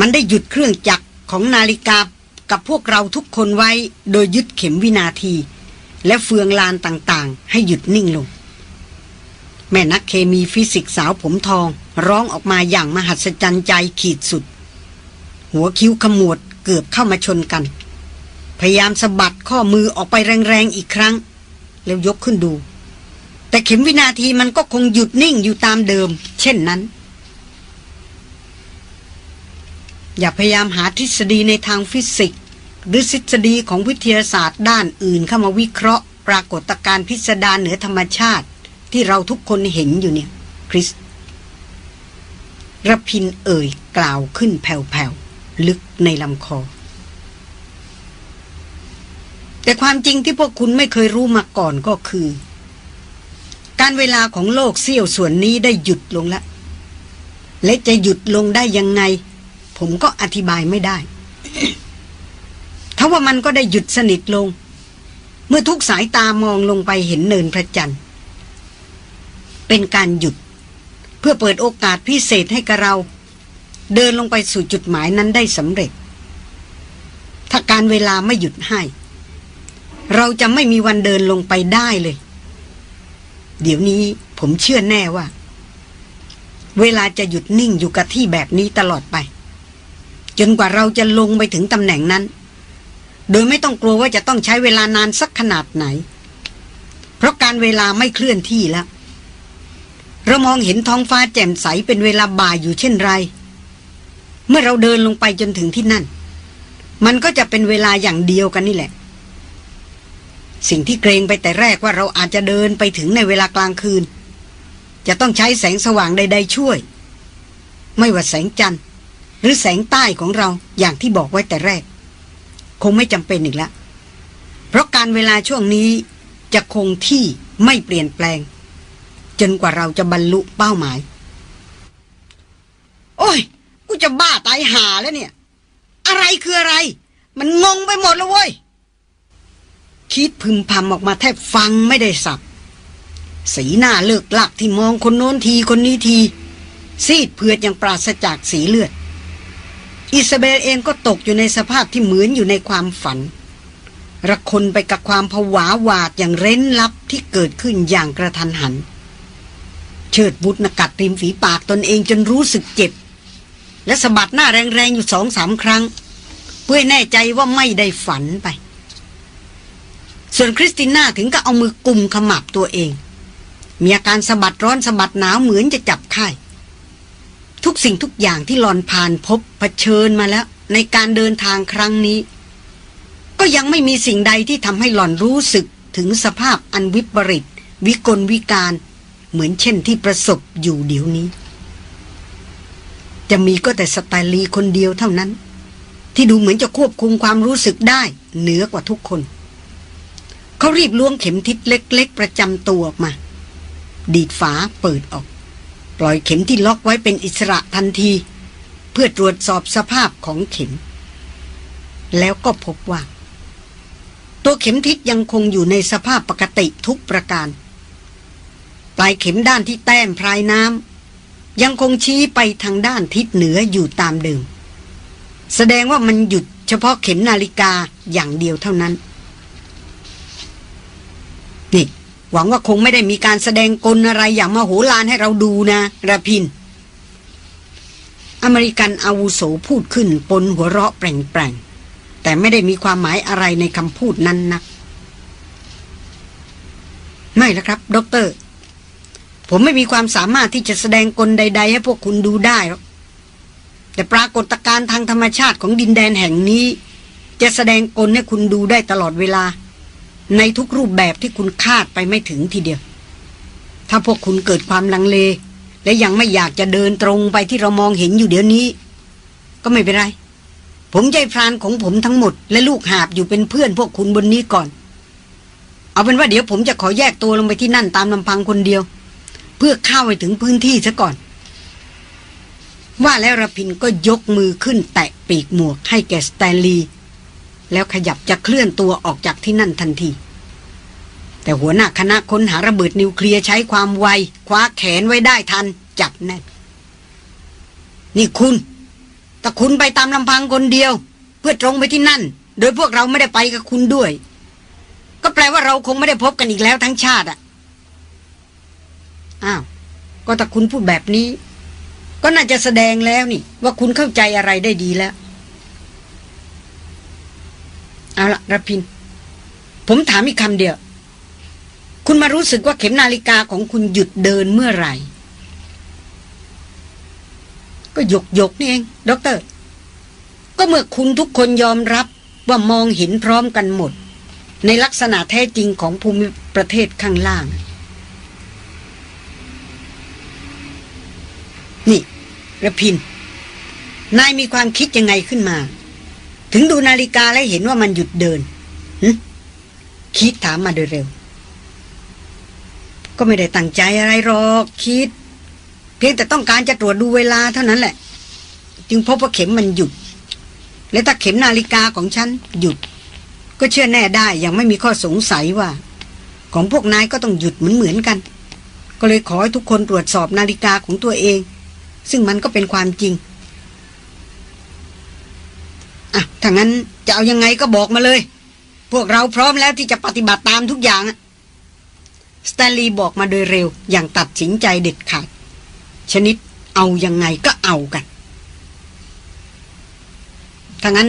มันได้หยุดเครื่องจักร ของนาฬิกากับพวกเราทุกคนไว้โดยยึดเข็มวินาที และเฟืองลานต่างๆ ให้หยุดนิ่งลง แม่นักเคมีฟิสิกสาวผมทอง ร้องออกมาอย่างมหัศจรรย์ใจขีดสุด หัวคิ้วขมวดเกือบเข้ามาชนกัน พยายามสะบัดข้อมือออกไปแรงๆอีกครั้ง แล้วยกขึ้นดู แต่เข็มวินาทีมันก็คงหยุดนิ่งอยู่ตามเดิม เช่นนั้น อย่าพยายามหาทฤษฎีในทางฟิสิกส์หรือทฤษฎีของวิทยาศาสตร์ด้านอื่นเข้ามาวิเคราะห์ ปรากฏการณ์พิสดารเหนือธรรมชาติ ที่เราทุกคนเห็นอยู่เนี่ยคริสระพินเอ่ยกล่าวขึ้นแผ่วๆ ลึกในลำคอ แต่ความจริงที่พวกคุณไม่เคยรู้มาก่อนก็คือ การเวลาของโลกเสี้ยวส่วนนี้ได้หยุดลงแล้วและจะหยุดลงได้ยังไง ผมก็อธิบายไม่ได้ถ้าว่ามันก็ได้หยุดสนิทลง เมื่อทุกสายตามองลงไปเห็นเนินพระจันทร์ เป็นการหยุด เพื่อเปิดโอกาสพิเศษให้กับเรา เดินลงไปสู่จุดหมายนั้นได้สำเร็จ ถ้าการเวลาไม่หยุดให้ เราจะไม่มีวันเดินลงไปได้เลย เดี๋ยวนี้ผมเชื่อแน่ว่า เวลาจะหยุดนิ่งอยู่กับที่แบบนี้ตลอดไป จนกว่าเราจะลงไปถึงตำแหน่งนั้น โดยไม่ต้องกลัวว่าจะต้องใช้เวลานานสักขนาดไหน เพราะการเวลาไม่เคลื่อนที่แล้ว เรามองเห็นท้องฟ้าแจ่มใสเป็นเวลาบ่ายอยู่เช่นไร เมื่อเราเดินลงไปจนถึงที่นั่น มันก็จะเป็นเวลาอย่างเดียวกันนี่แหละ สิ่งที่เกรงไปแต่แรกว่าเราอาจจะเดินไปถึงในเวลากลางคืน จะต้องใช้แสงสว่างใด ๆ ช่วย ไม่ว่าแสงจันทร์ หรือแสงใต้ของเราอย่างที่บอกไว้แต่แรก คงไม่จำเป็นอีกแล้วเพราะการเวลาช่วงนี้จะคงที่ไม่เปลี่ยนแปลง จนกว่าเราจะบรรลุเป้าหมาย โอ้ย กูจะบ้าตายหาแล้วเนี่ย อะไรคืออะไร มันงงไปหมดแล้วเว้ย คิดพึมพำออกมาแทบฟังไม่ได้สับ สีหน้าเลิกหลักที่มองคนโน้นทีคนนี้ที ซีดเผือดอย่างปราศจากสีเลือด อิซาเบลเองก็ตกอยู่ในสภาพที่เหมือนอยู่ในความฝัน ระคนไปกับความผวาหวาดอย่างเร้นลับที่เกิดขึ้นอย่างกระทันหัน เชิดบุตรนกัดริมฝีปากตนเองจนรู้สึกเจ็บ และสะบัดหน้าแรงๆอยู่สองสามครั้ง เพื่อแน่ใจว่าไม่ได้ฝันไป ส่วนคริสติน่าถึงก็เอามือกุมขมับตัวเอง มีอาการสะบัดร้อนสะบัดหนาวเหมือนจะจับไข้ ทุกสิ่งทุกอย่างที่หลอนผ่านพบเผชิญมาแล้ว ในการเดินทางครั้งนี้ ก็ยังไม่มีสิ่งใดที่ทำให้หลอนรู้สึกถึงสภาพอันวิปริต วิกลวิการ เหมือนเช่นที่ประสบอยู่เดี๋ยวนี้ จะมีก็แต่สไตลีคนเดียวเท่านั้น ที่ดูเหมือนจะควบคุมความรู้สึกได้ เหนือกว่าทุกคน เขารีบล้วงเข็มทิศเล็ก ๆ ประจำตัวออกมา ดีดฝาเปิดออก ปล่อยเข็มที่ล็อกไว้เป็นอิสระทันที เพื่อตรวจสอบสภาพของเข็ม แล้วก็พบว่า ตัวเข็มทิศยังคงอยู่ในสภาพปกติทุกประการ ปลายเข็มด้านที่แต้มพรายน้ำยังคงชี้ไปทางด้านทิศเหนืออยู่ตามเดิม แสดงว่ามันหยุดเฉพาะเข็มนาฬิกาอย่างเดียวเท่านั้น นี่ หวังว่าคงไม่ได้มีการแสดงกลอะไรอย่างมาโหฬารให้เราดูนะระพิน อเมริกันอาวุโสพูดขึ้นปนหัวเราะแปร่งๆ แต่ไม่ได้มีความหมายอะไรในคำพูดนั้นนัก ไม่ละครับด็อกเตอร์ ผมไม่มีความสามารถที่จะแสดงกลใด ๆ ให้พวกคุณดูได้หรอกแต่ปรากฏการณ์ทางธรรมชาติของดินแดนแห่งนี้ จะแสดงกลให้คุณดูได้ตลอดเวลา ในทุกรูปแบบที่คุณคาดไปไม่ถึงทีเดียว ถ้าพวกคุณเกิดความลังเล และยังไม่อยากจะเดินตรงไปที่เรามองเห็นอยู่เดี๋ยวนี้ ก็ไม่เป็นไร ผมใจพรานของผมทั้งหมด และลูกหาบอยู่เป็นเพื่อนพวกคุณบนนี้ก่อน เอาเป็นว่าเดี๋ยวผมจะขอแยกตัวลงไปที่นั่นตามลำพังคนเดียว เพื่อเข้าไปถึงพื้นที่ซะก่อน ว่าแล้วระพินก็ยกมือขึ้นแตะปีกหมวกให้แกสแตนลีย์ แล้วขยับจะเคลื่อนตัวออกจากที่นั่นทันที แต่หัวหน้าคณะค้นหาระเบิดนิวเคลียร์ใช้ความไว คว้าแขนไว้ได้ทัน จับแน่นนี่คุณแต่คุณไปตามลำพังคนเดียว เพื่อตรงไปที่นั่น โดยพวกเราไม่ได้ไปกับคุณด้วย ก็แปลว่าเราคงไม่ได้พบกันอีกแล้วทั้งชาติอะอ้าวก็ถ้าคุณพูดแบบนี้ ก็น่าจะแสดงแล้วนี่ ว่าคุณเข้าใจอะไรได้ดีแล้ว เอาละรพิน ผมถามอีกคำเดียว คุณมารู้สึกว่าเข็มนาฬิกาของคุณหยุดเดินเมื่อไหร่ ก็หยกหยกนี่เองด็อกเตอร์ ก็เมื่อคุณทุกคนยอมรับว่ามองเห็นพร้อมกันหมด ในลักษณะแท้จริงของภูมิประเทศข้างล่าง นี่ระพิน นายมีความคิดยังไงขึ้นมา ถึงดูนาฬิกาแล้วเห็นว่ามันหยุดเดินคิดถามมาโดยเร็ว ก็ไม่ได้ตั้งใจอะไรหรอกคิด เพียงแต่ต้องการจะตรวจดูเวลาเท่านั้นแหละ จึงพบว่าเข็มมันหยุด และถ้าเข็มนาฬิกาของฉันหยุด ก็เชื่อแน่ได้ยังไม่มีข้อสงสัยว่า ของพวกนายก็ต้องหยุดเหมือนเหมือนกัน ก็เลยขอให้ทุกคนตรวจสอบนาฬิกาของตัวเอง ซึ่งมันก็เป็นความจริง อะถ้างั้นจะเอายังไงก็บอกมาเลย พวกเราพร้อมแล้วที่จะปฏิบัติตามทุกอย่างสแตนลีย์บอกมาโดยเร็วอย่างตัดสินใจเด็ดขาด ชนิดเอายังไงก็เอากันถ้างั้น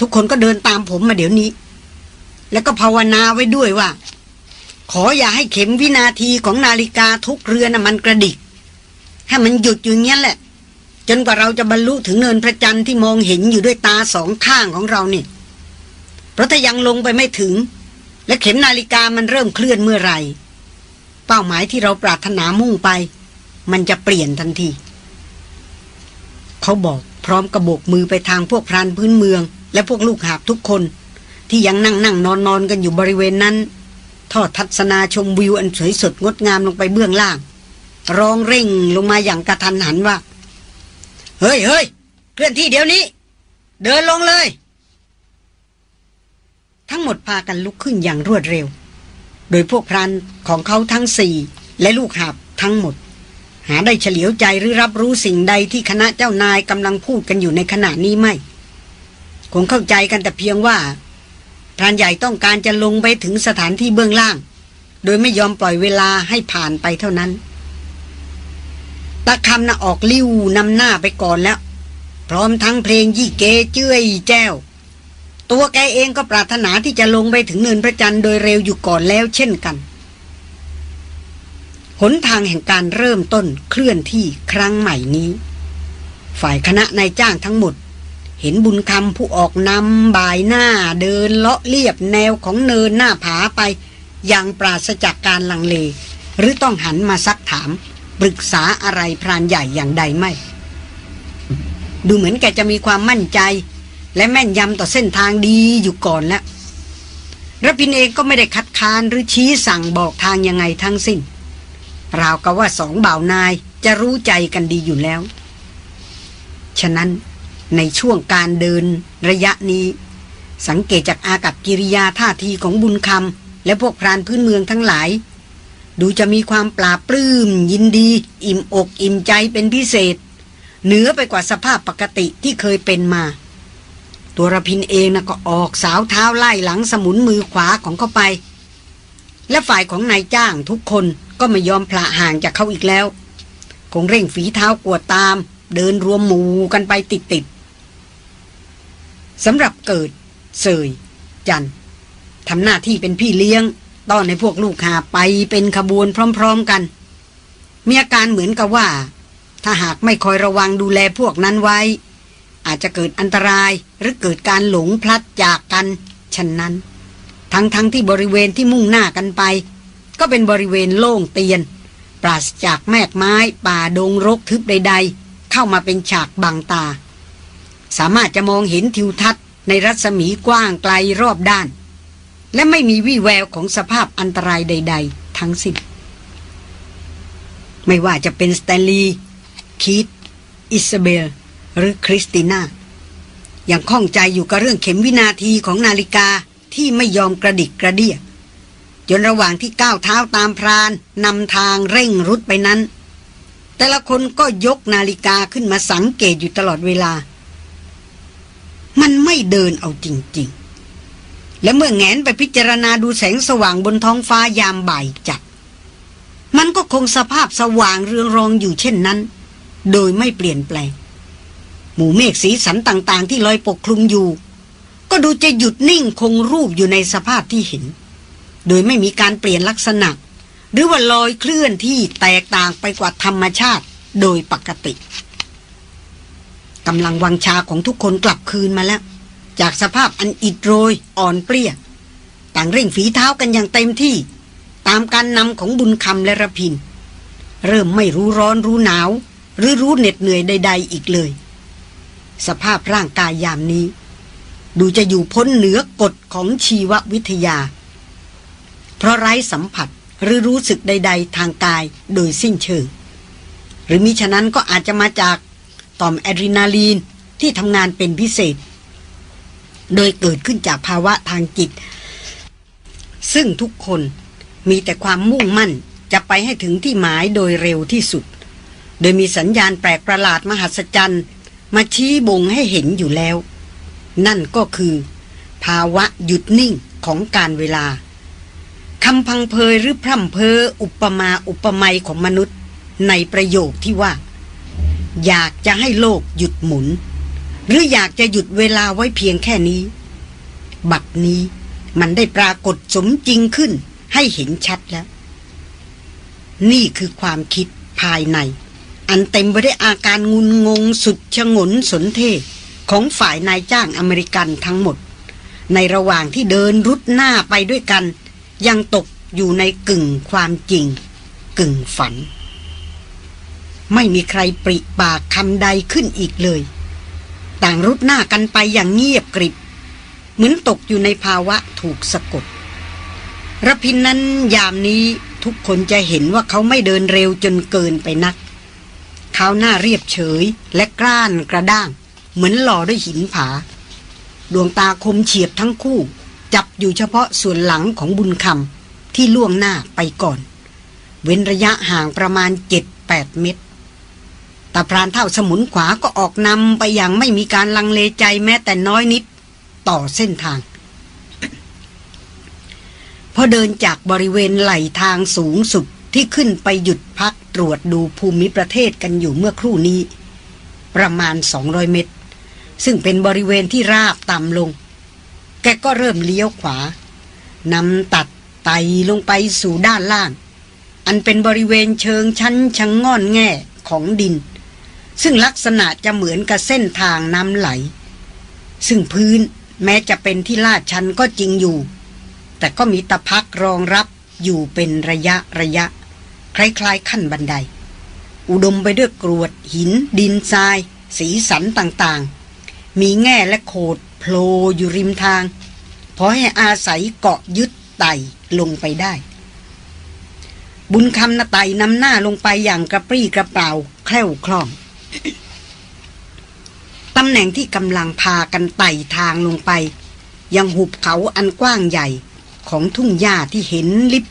ทุกคนก็เดินตามผมมาเดี๋ยวนี้ แล้วก็ภาวนาไว้ด้วยว่า ขออย่าให้เข็มวินาทีของนาฬิกาทุกเรือนมันกระดิก ให้มันหยุดอยู่เงี้ยแหละ จนกว่าเราจะบรรลุถึงเนินพระจันทร์ที่มองเห็นอยู่ด้วยตาสองข้างของเรานี่เพราะถ้ายังลงไปไม่ถึง และเข็มนาฬิกามันเริ่มเคลื่อนเมื่อไหร่ เป้าหมายที่เราปรารถนามุ่งไป มันจะเปลี่ยนทันที เขาบอกพร้อมกระโบกมือไปทางพวกพรานพื้นเมือง และพวกลูกหาบทุกคน ที่ยังนั่งนั่งนอนนอนกันอยู่บริเวณนั้น ทอดทัศนาชมวิวอันสวยสดงดงามลงไปเบื้องล่าง ร้องเร่งลงมาอย่างกระทันหันว่า เฮ้ยเฮ้ยเคลื่อนที่เดี๋ยวนี้ เดินลงเลย ทั้งหมดพากันลุกขึ้นอย่างรวดเร็ว โดยพวกพรานของเขาทั้งสี่ และลูกหาบทั้งหมด หาได้เฉลียวใจหรือรับรู้สิ่งใดที่คณะเจ้านายกำลังพูดกันอยู่ในขณะนี้ไม่ คงเข้าใจกันแต่เพียงว่าพรานใหญ่ต้องการจะลงไปถึงสถานที่เบื้องล่าง โดยไม่ยอมปล่อยเวลาให้ผ่านไปเท่านั้น ตาคำน่ะออกลิ้วนำหน้าไปก่อนแล้ว พร้อมทั้งเพลงยี่เกเจ้ยแจ้ว ตัวแกเองก็ปรารถนาที่จะลงไปถึงเนินพระจันทร์โดยเร็วอยู่ก่อนแล้วเช่นกัน หนทางแห่งการเริ่มต้นเคลื่อนที่ครั้งใหม่นี้ ฝ่ายคณะนายจ้างทั้งหมด เห็นบุญคำผู้ออกนำบ่ายหน้าเดินเลาะเลียบแนวของเนินหน้าผาไปอย่างปราศจากการลังเล หรือต้องหันมาซักถาม ปรึกษาอะไรพรานใหญ่อย่างใดไม่ ดูเหมือนแกจะมีความมั่นใจ และแม่นยำต่อเส้นทางดีอยู่ก่อนแล้วรพินเองก็ไม่ได้คัดค้านหรือชี้สั่งบอกทางยังไงทั้งสิ้นราวกับว่าสองบ่าวนายจะรู้ใจกันดีอยู่แล้ว ฉะนั้นในช่วงการเดินระยะนี้ สังเกตจากอากับกิริยาท่าทีของบุญคำและพวกพรานพื้นเมืองทั้งหลาย ดูจะมีความปราปลื้ม ยินดี อิ่มอกอิ่มใจเป็นพิเศษ เหนือไปกว่าสภาพปกติที่เคยเป็นมา ตัวรพินเองนะก็ออกสาวเท้าไล่หลังสมุนมือขวาของเขาไป และฝ่ายของนายจ้างทุกคนก็ไม่ยอมพละห่างจากเขาอีกแล้ว คงเร่งฝีเท้ากวดตาม เดินรวมหมู่กันไปติดๆสำหรับเกิดเสยจันทำหน้าที่เป็นพี่เลี้ยง ต้อนให้พวกลูกหาไปเป็นขบวนพร้อม ๆกัน มีอาการเหมือนกับว่า ถ้าหากไม่คอยระวังดูแลพวกนั้นไว้ อาจจะเกิดอันตรายหรือเกิดการหลงพลัดจากกันฉะนั้น ทั้งๆ ที่บริเวณที่มุ่งหน้ากันไป ก็เป็นบริเวณโล่งเตียน ปราศจากแมกไม้ป่าดงรกทึบใด ๆ เข้ามาเป็นฉากบังตา สามารถจะมองเห็นทิวทัศน์ในรัศมีกว้างไกลรอบด้าน และไม่มีวี่แววของสภาพอันตรายใด ๆ ทั้งสิ้นไม่ว่าจะเป็นสแตนลีย์คีธ อิซาเบล หรือคริสติน่ายังข้องใจอยู่กับเรื่องเข็มวินาทีของนาฬิกาที่ไม่ยอมกระดิกกระเดียจนระหว่างที่ก้าวเท้าตามพรานนำทางเร่งรุดไปนั้น แต่ละคนก็ยกนาฬิกาขึ้นมาสังเกตอยู่ตลอดเวลา มันไม่เดินเอาจริง และเมื่อแงนไปพิจารณาดูแสงสว่างบนท้องฟ้ายามบ่ายจัด มันก็คงสภาพสว่างเรืองรองอยู่เช่นนั้น โดยไม่เปลี่ยนแปลง หมู่เมฆสีสันต่างๆ ที่ลอยปกคลุมอยู่ ก็ดูจะหยุดนิ่งคงรูปอยู่ในสภาพที่เห็น โดยไม่มีการเปลี่ยนลักษณะ หรือว่าลอยเคลื่อนที่แตกต่างไปกว่าธรรมชาติโดยปกติกำลังวังชาของทุกคนกลับคืนมาแล้ว จากสภาพอันอิดโรยอ่อนเปรี้ย ต่างเร่งฝีเท้ากันอย่างเต็มที่ ตามการนำของบุญคำและระพิน เริ่มไม่รู้ร้อนรู้หนาว หรือรู้เหน็ดเหนื่อยใด ๆ อีกเลย สภาพร่างกายยามนี้ ดูจะอยู่พ้นเหนือกฎของชีววิทยา เพราะไร้สัมผัสหรือรู้สึกใด ๆ ทางกายโดยสิ้นเชิง หรือมิฉะนั้นก็อาจจะมาจากต่อมแอดรีนาลีนที่ทำงานเป็นพิเศษ โดยเกิดขึ้นจากภาวะทางจิต ซึ่งทุกคนมีแต่ความมุ่งมั่นจะไปให้ถึงที่หมายโดยเร็วที่สุด โดยมีสัญญาณแปลกประหลาดมหัศจรรย์ มาชี้บ่งให้เห็นอยู่แล้ว นั่นก็คือ ภาวะหยุดนิ่งของการเวลาคำพังเพยหรือพร่ำเพออุปมาอุปไมยของมนุษย์ในประโยคที่ว่า อยากจะให้โลกหยุดหมุน หรืออยากจะหยุดเวลาไว้เพียงแค่นี้ บัดนี้มันได้ปรากฏสมจริงขึ้น ให้เห็นชัดแล้ว นี่คือความคิดภายใน อันเต็มไปด้วยอาการงุนงงสุดชงนสนเทของฝ่ายนายจ้างอเมริกันทั้งหมด ในระหว่างที่เดินรุดหน้าไปด้วยกัน ยังตกอยู่ในกึ่งความจริง กึ่งฝัน ไม่มีใครปริปากคำใดขึ้นอีกเลย ต่างรุดหน้ากันไปอย่างเงียบกริบ เหมือนตกอยู่ในภาวะถูกสะกดรพินนั้นยามนี้ทุกคนจะเห็นว่าเขาไม่เดินเร็วจนเกินไปนัก เขาหน้าเรียบเฉยและกล้านกระด้าง เหมือนหล่อด้วยหินผา ดวงตาคมเฉียบทั้งคู่ จับอยู่เฉพาะส่วนหลังของบุญคำที่ล่วงหน้าไปก่อน เว้นระยะห่างประมาณเจ็ดแปดเมตร ตาพรานเท่าสมุนขวาก็ออกนำไปอย่างไม่มีการลังเลใจแม้แต่น้อยนิดต่อเส้นทาง พอเดินจากบริเวณไหลทางสูงสุดที่ขึ้นไปหยุดพักตรวจดูภูมิประเทศกันอยู่เมื่อครู่นี้ ประมาณ 200 เมตร ซึ่งเป็นบริเวณที่ราบต่ำลง แกก็เริ่มเลี้ยวขวานำตัดไตลงไปสู่ด้านล่าง อันเป็นบริเวณเชิงชั้นชังง่อนแง่ของดิน ซึ่งลักษณะจะเหมือนกับเส้นทางน้ำไหล ซึ่งพื้นแม้จะเป็นที่ลาดชันก็จริงอยู่ แต่ก็มีตะพักรองรับอยู่เป็นระยะระยะ คล้ายๆขั้นบันได อุดมไปด้วยกรวดหิน ดินทราย สีสันต่างๆ มีแง่และโขดโผล่อยู่ริมทางพอให้อาศัยเกาะยึดไต่ลงไปได้ บุญคำนาไต่นำหน้าลงไปอย่างกระปรี้กระเปร่าแคล่วคล่อง ตำแหน่งที่กำลังพากันไต่ทางลงไป ยังหุบเขาอันกว้างใหญ่ของทุ่งหญ้าที่เห็น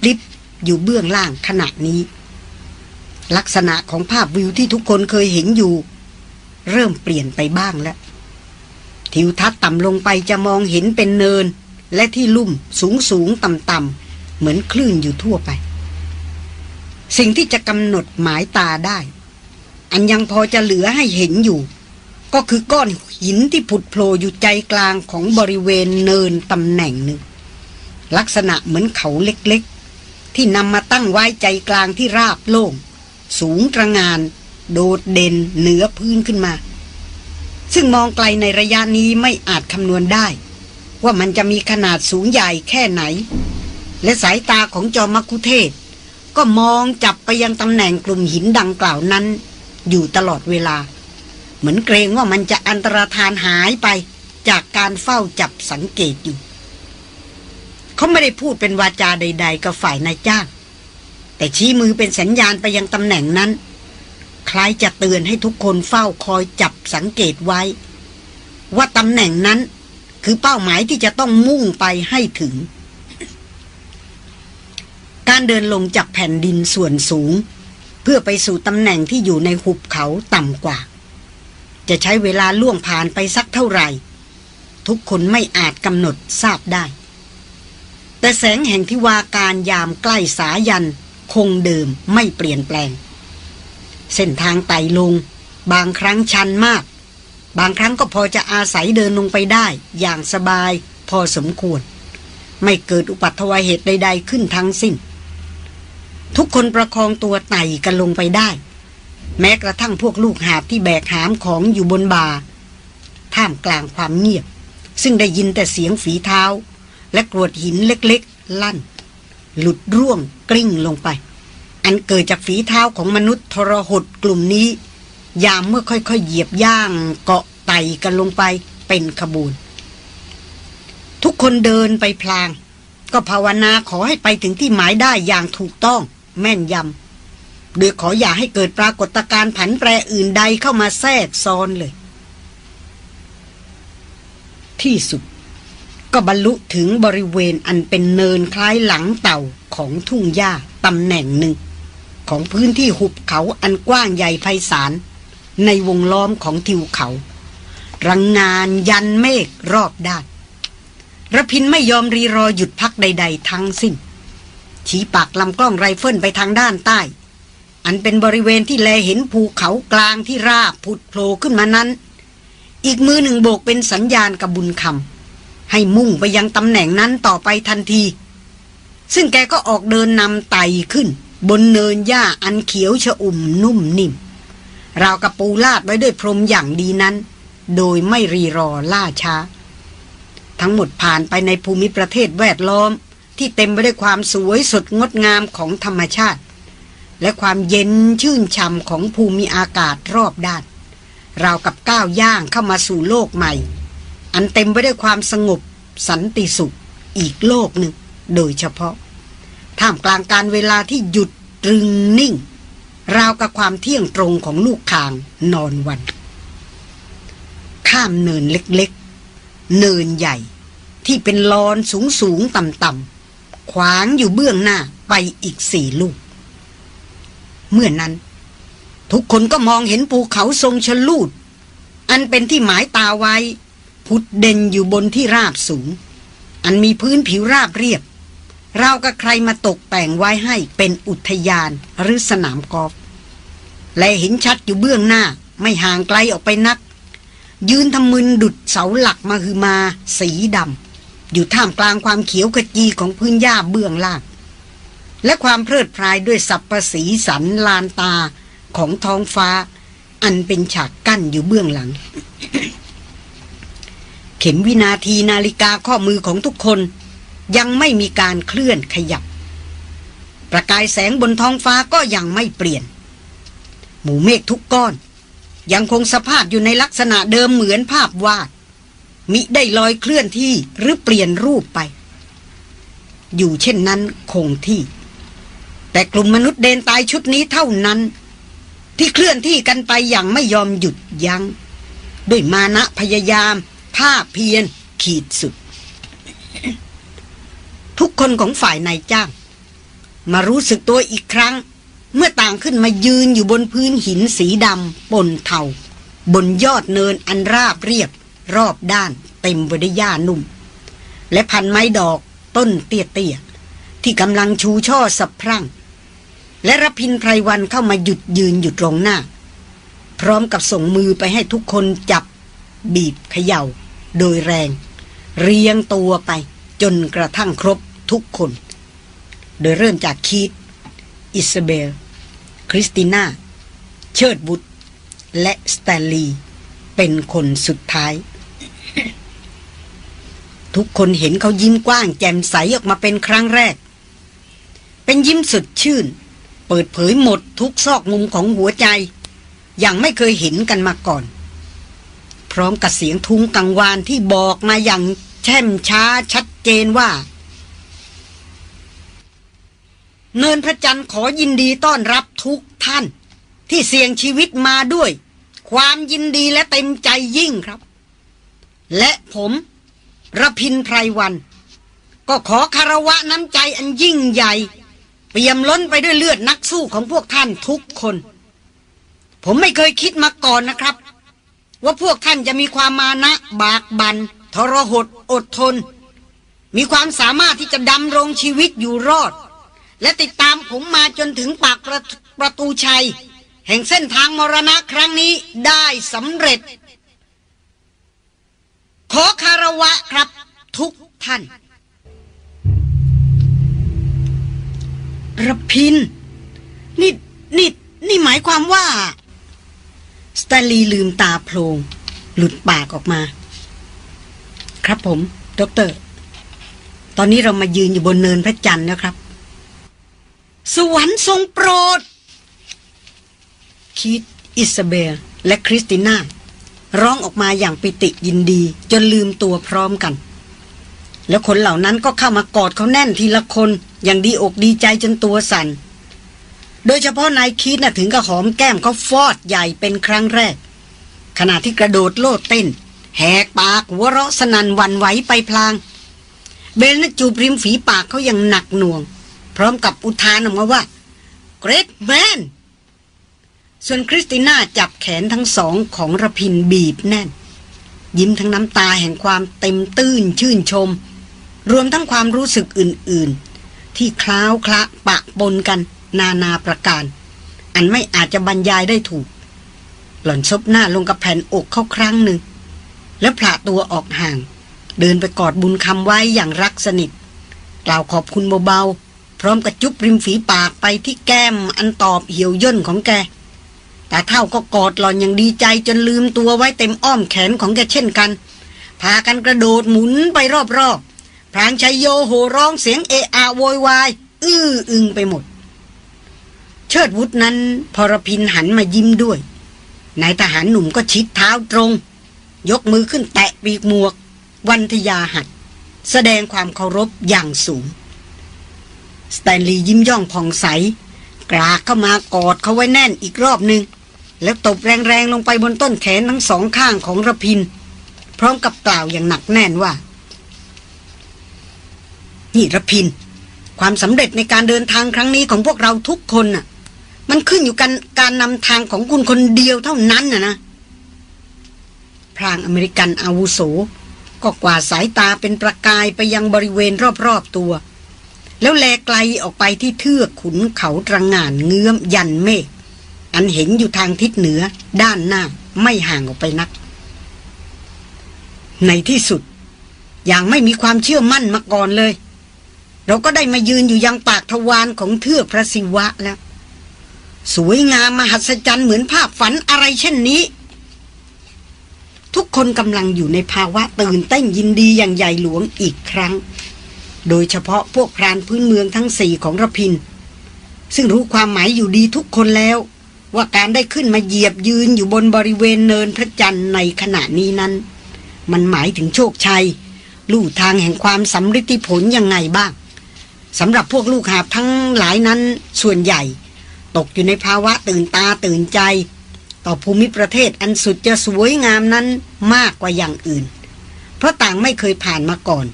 ลิบๆอยู่เบื้องล่างขณะนี้ ลักษณะของภาพวิวที่ทุกคนเคยเห็นอยู่ เริ่มเปลี่ยนไปบ้างแล้วทิวทัศน์ต่ำลงไปจะมองเห็นเป็นเนิน และที่ลุ่มสูงสูงต่ำต่ำเหมือนคลื่นอยู่ทั่วไป สิ่งที่จะกำหนดหมายตาได้ อันยังพอจะเหลือให้เห็นอยู่ ก็คือก้อนหินที่ผุดโผล่อยู่ใจกลางของบริเวณเนินตำแหน่งหนึ่ง ลักษณะเหมือนเขาเล็กๆ ที่นำมาตั้งไว้ใจกลางที่ราบโล่ง สูงตระงาน โดดเด่นเหนือพื้นขึ้นมา ซึ่งมองไกลในระยะนี้ไม่อาจคำนวณได้ ว่ามันจะมีขนาดสูงใหญ่แค่ไหน และสายตาของจอมักคุเทศก็มองจับไปยังตำแหน่งกลุ่มหินดังกล่าวนั้น อยู่ตลอดเวลา เหมือนเกรงว่ามันจะอันตรธานหายไปจากการเฝ้าจับสังเกตอยู่ เขาไม่ได้พูดเป็นวาจาใด ๆ กับฝ่ายนายจ้าง แต่ชี้มือเป็นสัญญาณไปยังตำแหน่งนั้น คล้ายจะเตือนให้ทุกคนเฝ้าคอยจับสังเกตไว้ ว่าตำแหน่งนั้นคือเป้าหมายที่จะต้องมุ่งไปให้ถึง การเดินลงจากแผ่นดินส่วนสูง เพื่อไปสู่ตำแหน่งที่อยู่ในหุบเขาต่ำกว่า จะใช้เวลาล่วงผ่านไปสักเท่าไหร่ ทุกคนไม่อาจกำหนดทราบได้ แต่แสงแห่งทิวาการยามใกล้สายัน คงเดิมไม่เปลี่ยนแปลง เส้นทางไต่ลง บางครั้งชันมาก บางครั้งก็พอจะอาศัยเดินลงไปได้ อย่างสบายพอสมควร ไม่เกิดอุปัตวเหตุใด ๆ ขึ้นทั้งสิ้น ทุกคนประคองตัวไต่กันลงไปได้ แม้กระทั่งพวกลูกหาบที่แบกหามของอยู่บนบาท่ามกลางความเงียบ ซึ่งได้ยินแต่เสียงฝีเท้า และกรวดหินเล็กๆ ลั่น หลุดร่วงกลิ้งลงไป อันเกิดจากฝีเท้าของมนุษย์ทรหดกลุ่มนี้ ยามเมื่อค่อยๆเหยียบย่างเกาะไต่กันลงไปเป็นขบวน ทุกคนเดินไปพลาง ก็ภาวนาขอให้ไปถึงที่หมายได้อย่างถูกต้อง แม่นยำโดยขออย่าให้เกิดปรากฏการณ์ผันแปรอื่นใดเข้ามาแทรกซ้อนเลย ที่สุดก็บรรลุถึงบริเวณอันเป็นเนินคล้ายหลังเต่าของทุ่งหญ้าตำแหน่งหนึ่ง ของพื้นที่หุบเขาอันกว้างใหญ่ไพศาล ในวงล้อมของทิวเขา รังงานยันเมฆรอบด้านระพินไม่ยอมรีรอหยุดพักใด ๆ ทั้งสิ้น ชี้ปากลำกล้องไรเฟิลไปทางด้านใต้ อันเป็นบริเวณที่แลเห็นภูเขากลางที่ราบผุดโผล่ขึ้นมานั้น อีกมือหนึ่งโบกเป็นสัญญาณกับบุญคำให้มุ่งไปยังตำแหน่งนั้นต่อไปทันที ซึ่งแกก็ออกเดินนำไต่ขึ้น บนเนินหญ้าอันเขียวชะอุ่มนุ่มนิ่มราวกับปูลาดไว้ด้วยพรมอย่างดีนั้น โดยไม่รีรอล่าช้า ทั้งหมดผ่านไปในภูมิประเทศแวดล้อม ที่เต็มไปด้วยความสวยสดงดงามของธรรมชาติ และความเย็นชื่นช่ำของภูมิอากาศรอบด้านราวกับก้าวย่างเข้ามาสู่โลกใหม่ อันเต็มไปด้วยความสงบ สันติสุข อีกโลกหนึ่ง โดยเฉพาะ ท่ามกลางการเวลาที่หยุดตรึงนิ่ง ราวกับความเที่ยงตรงของลูกคางนอนวัน ข้ามเนินเล็กๆ เนินใหญ่ที่เป็นลอนสูงสูงต่ำต่ำ ขวางอยู่เบื้องหน้าไปอีกสี่ลูก เมื่อนนั้น ทุกคนก็มองเห็นภูเขาทรงชลูด อันเป็นที่หมายตาไว้ พุดเด่นอยู่บนที่ราบสูง อันมีพื้นผิวราบเรียบเรากับใครมาตกแต่งไว้ให้เป็นอุทยานหรือสนามกอล์ฟและเห็นชัดอยู่เบื้องหน้าไม่ห่างไกลออกไปนัก ยืนทำมึนดุดเสาหลักมาคือมาสีดำ อยู่ท่ามกลางความเขียวขจีของพื้นหญ้าเบื้องล่าง และความเพลิดเพลินด้วยสัพสีสันลานตาของท้องฟ้า อันเป็นฉากกั้นอยู่เบื้องหลัง เข็มวินาทีนาฬิกาข้อมือของทุกคน ยังไม่มีการเคลื่อนขยับ ประกายแสงบนท้องฟ้าก็ยังไม่เปลี่ยน หมู่เมฆทุกก้อน ยังคงสภาพอยู่ในลักษณะเดิมเหมือนภาพวาด มิได้ลอยเคลื่อนที่หรือเปลี่ยนรูปไป อยู่เช่นนั้นคงที่ แต่กลุ่มมนุษย์เดนตายชุดนี้เท่านั้น ที่เคลื่อนที่กันไปอย่างไม่ยอมหยุดยัง้งด้วยมานะพยายาม ภาพเพียรขีดสุด ทุกคนของฝ่ายนายจ้าง มารู้สึกตัวอีกครั้ง เมื่อต่างขึ้นมายืนอยู่บนพื้นหินสีดำปนเทาบนยอดเนินอันราบเรียบ รอบด้านเต็มไปด้วยหญ้านุ่ม และพันไม้ดอกต้นเตี้ยๆ ที่กำลังชูช่อสับพรั่ง และรพินไพรวันเข้ามาหยุดยืนอยู่ตรงหน้า พร้อมกับส่งมือไปให้ทุกคนจับ บีบเขย่า โดยแรง เรียงตัวไปจนกระทั่งครบทุกคน โดยเริ่มจากคีตอิสเบล คริสติน่า เชิดบุตร และสแตลลี เป็นคนสุดท้าย ทุกคนเห็นเขายิ้มกว้างแจ่มใสออกมาเป็นครั้งแรก เป็นยิ้มสุดชื่น เปิดเผยหมดทุกซอกมุมของหัวใจ อย่างไม่เคยเห็นกันมาก่อน พร้อมกับเสียงทุ้งกังวานที่บอกมาอย่างแช่มช้าชัดเจนว่า เนินพระจันทร์ขอยินดีต้อนรับทุกท่าน ที่เสี่ยงชีวิตมาด้วย ความยินดีและเต็มใจยิ่งครับ และผม ระพินไพรวัน ก็ขอคารวะน้ำใจอันยิ่งใหญ่ เปี่ยมล้นไปด้วยเลือดนักสู้ของพวกท่านทุกคน ผมไม่เคยคิดมาก่อนนะครับ ว่าพวกท่านจะมีความมานะ บากบันทรหดอดทน มีความสามารถที่จะดำรงชีวิตอยู่รอด และติดตามผมมาจนถึงปากประประตูชัย แห่งเส้นทางมรณะครั้งนี้ได้สำเร็จ ขอคารวะครับทุกท่านระพิน นี่ นี่ นี่หมายความว่าสแตนลีย์ลืมตาโพลงหลุดปากออกมา ครับผม ด็อกเตอร์ ตอนนี้เรามายืนอยู่บนเนินพระจันทร์นะครับ สวรรค์ทรงโปรด คีธ อิซาเบลและคริสติน่า ร้องออกมาอย่างปิติยินดี จนลืมตัวพร้อมกัน แล้วคนเหล่านั้นก็เข้ามากอดเขาแน่นทีละคน อย่างดีอกดีใจจนตัวสัน่น โดยเฉพาะนายคิดน่ะถึงกับหอมแก้มเขาฟอดใหญ่เป็นครั้งแรก ขณะที่กระโดดโลดเต้น แหกปากหัวเราะสนันวันไหวไปพลาง เบลนจูบริมฝีปากเขาอย่างหนักหน่วง พร้อมกับอุทานออกมาว่า Great man ส่วนคริสติน่าจับแขนทั้งสองของระพินบีบแน่น ยิ้มทั้งน้ำตาแห่งความเต็มตื้นชื่นชม รวมทั้งความรู้สึกอื่น ๆ ที่คล้าวคละปะปนกันนานาประการ อันไม่อาจจะบรรยายได้ถูก หล่อนซบหน้าลงกับแผ่นอกเข้าครั้งหนึ่ง แล้วผละตัวออกห่าง เดินไปกอดบุญคำไว้อย่างรักสนิทกล่าวขอบคุณเบาๆพร้อมกับจุบริมฝีปากไปที่แก้มอันตอบเหี่ยวย่นของแก แต่เท่าก็กอดหล่อนอย่างดีใจจนลืมตัวไว้เต็มอ้อมแขนของแกเช่นกัน พากันกระโดดหมุนไปรอบๆพรางชัยโยโห่ร้องเสียงเอะอะโวยวาย อื้ออึงไปหมด เชิดวุฒนั้นพรพินหันมายิ้มด้วยนายทหารหนุ่มก็ชิดเท้าตรง ยกมือขึ้นแตะปีกหมวก วันทยาหัด แสดงความเคารพอย่างสูง สแตนลีย์ยิ้มย่องผ่องใส กรากเข้ามากอดเขาไว้แน่นอีกรอบหนึ่งแล้วตบแรงๆลงไปบนต้นแขนทั้งสองข้างของระพิน พร้อมกับกล่าวอย่างหนักแน่นว่า นี่ระพิน ความสำเร็จในการเดินทางครั้งนี้ของพวกเราทุกคนน่ะ มันขึ้นอยู่กันการนำทางของคุณคนเดียวเท่านั้นน่ะนะพรางอเมริกันอาวุโส ก็กวาดสายตาเป็นประกายไปยังบริเวณรอบๆตัว แล้วแลไกลออกไปที่เทือกขุนเขาตระงานเงื้อมยันเมฆอันเห็นอยู่ทางทิศเหนือด้านหน้าไม่ห่างออกไปนัก ในที่สุด อย่างไม่มีความเชื่อมั่นมาก่อนเลย เราก็ได้มายืนอยู่ยังปากทวารของเทือกพระศิวะแล้ว สวยงามมหัศจรรย์เหมือนภาพฝันอะไรเช่นนี้ ทุกคนกำลังอยู่ในภาวะตื่นเต้นยินดีอย่างใหญ่หลวงอีกครั้ง โดยเฉพาะพวกพรานพื้นเมืองทั้งสี่ของระพิน ซึ่งรู้ความหมายอยู่ดีทุกคนแล้ว ว่าการได้ขึ้นมาเหยียบยืนอยู่บนบริเวณเนินพระจันทร์ในขณะนี้นั้น มันหมายถึงโชคชัย ลู่ทางแห่งความสำฤทธิผลยังไงบ้างสำหรับพวกลูกหาบทั้งหลายนั้นส่วนใหญ่ ตกอยู่ในภาวะตื่นตาตื่นใจ ต่อภูมิประเทศอันสุดจะสวยงามนั้นมากกว่าอย่างอื่น เพราะต่างไม่เคยผ่านมาก่อน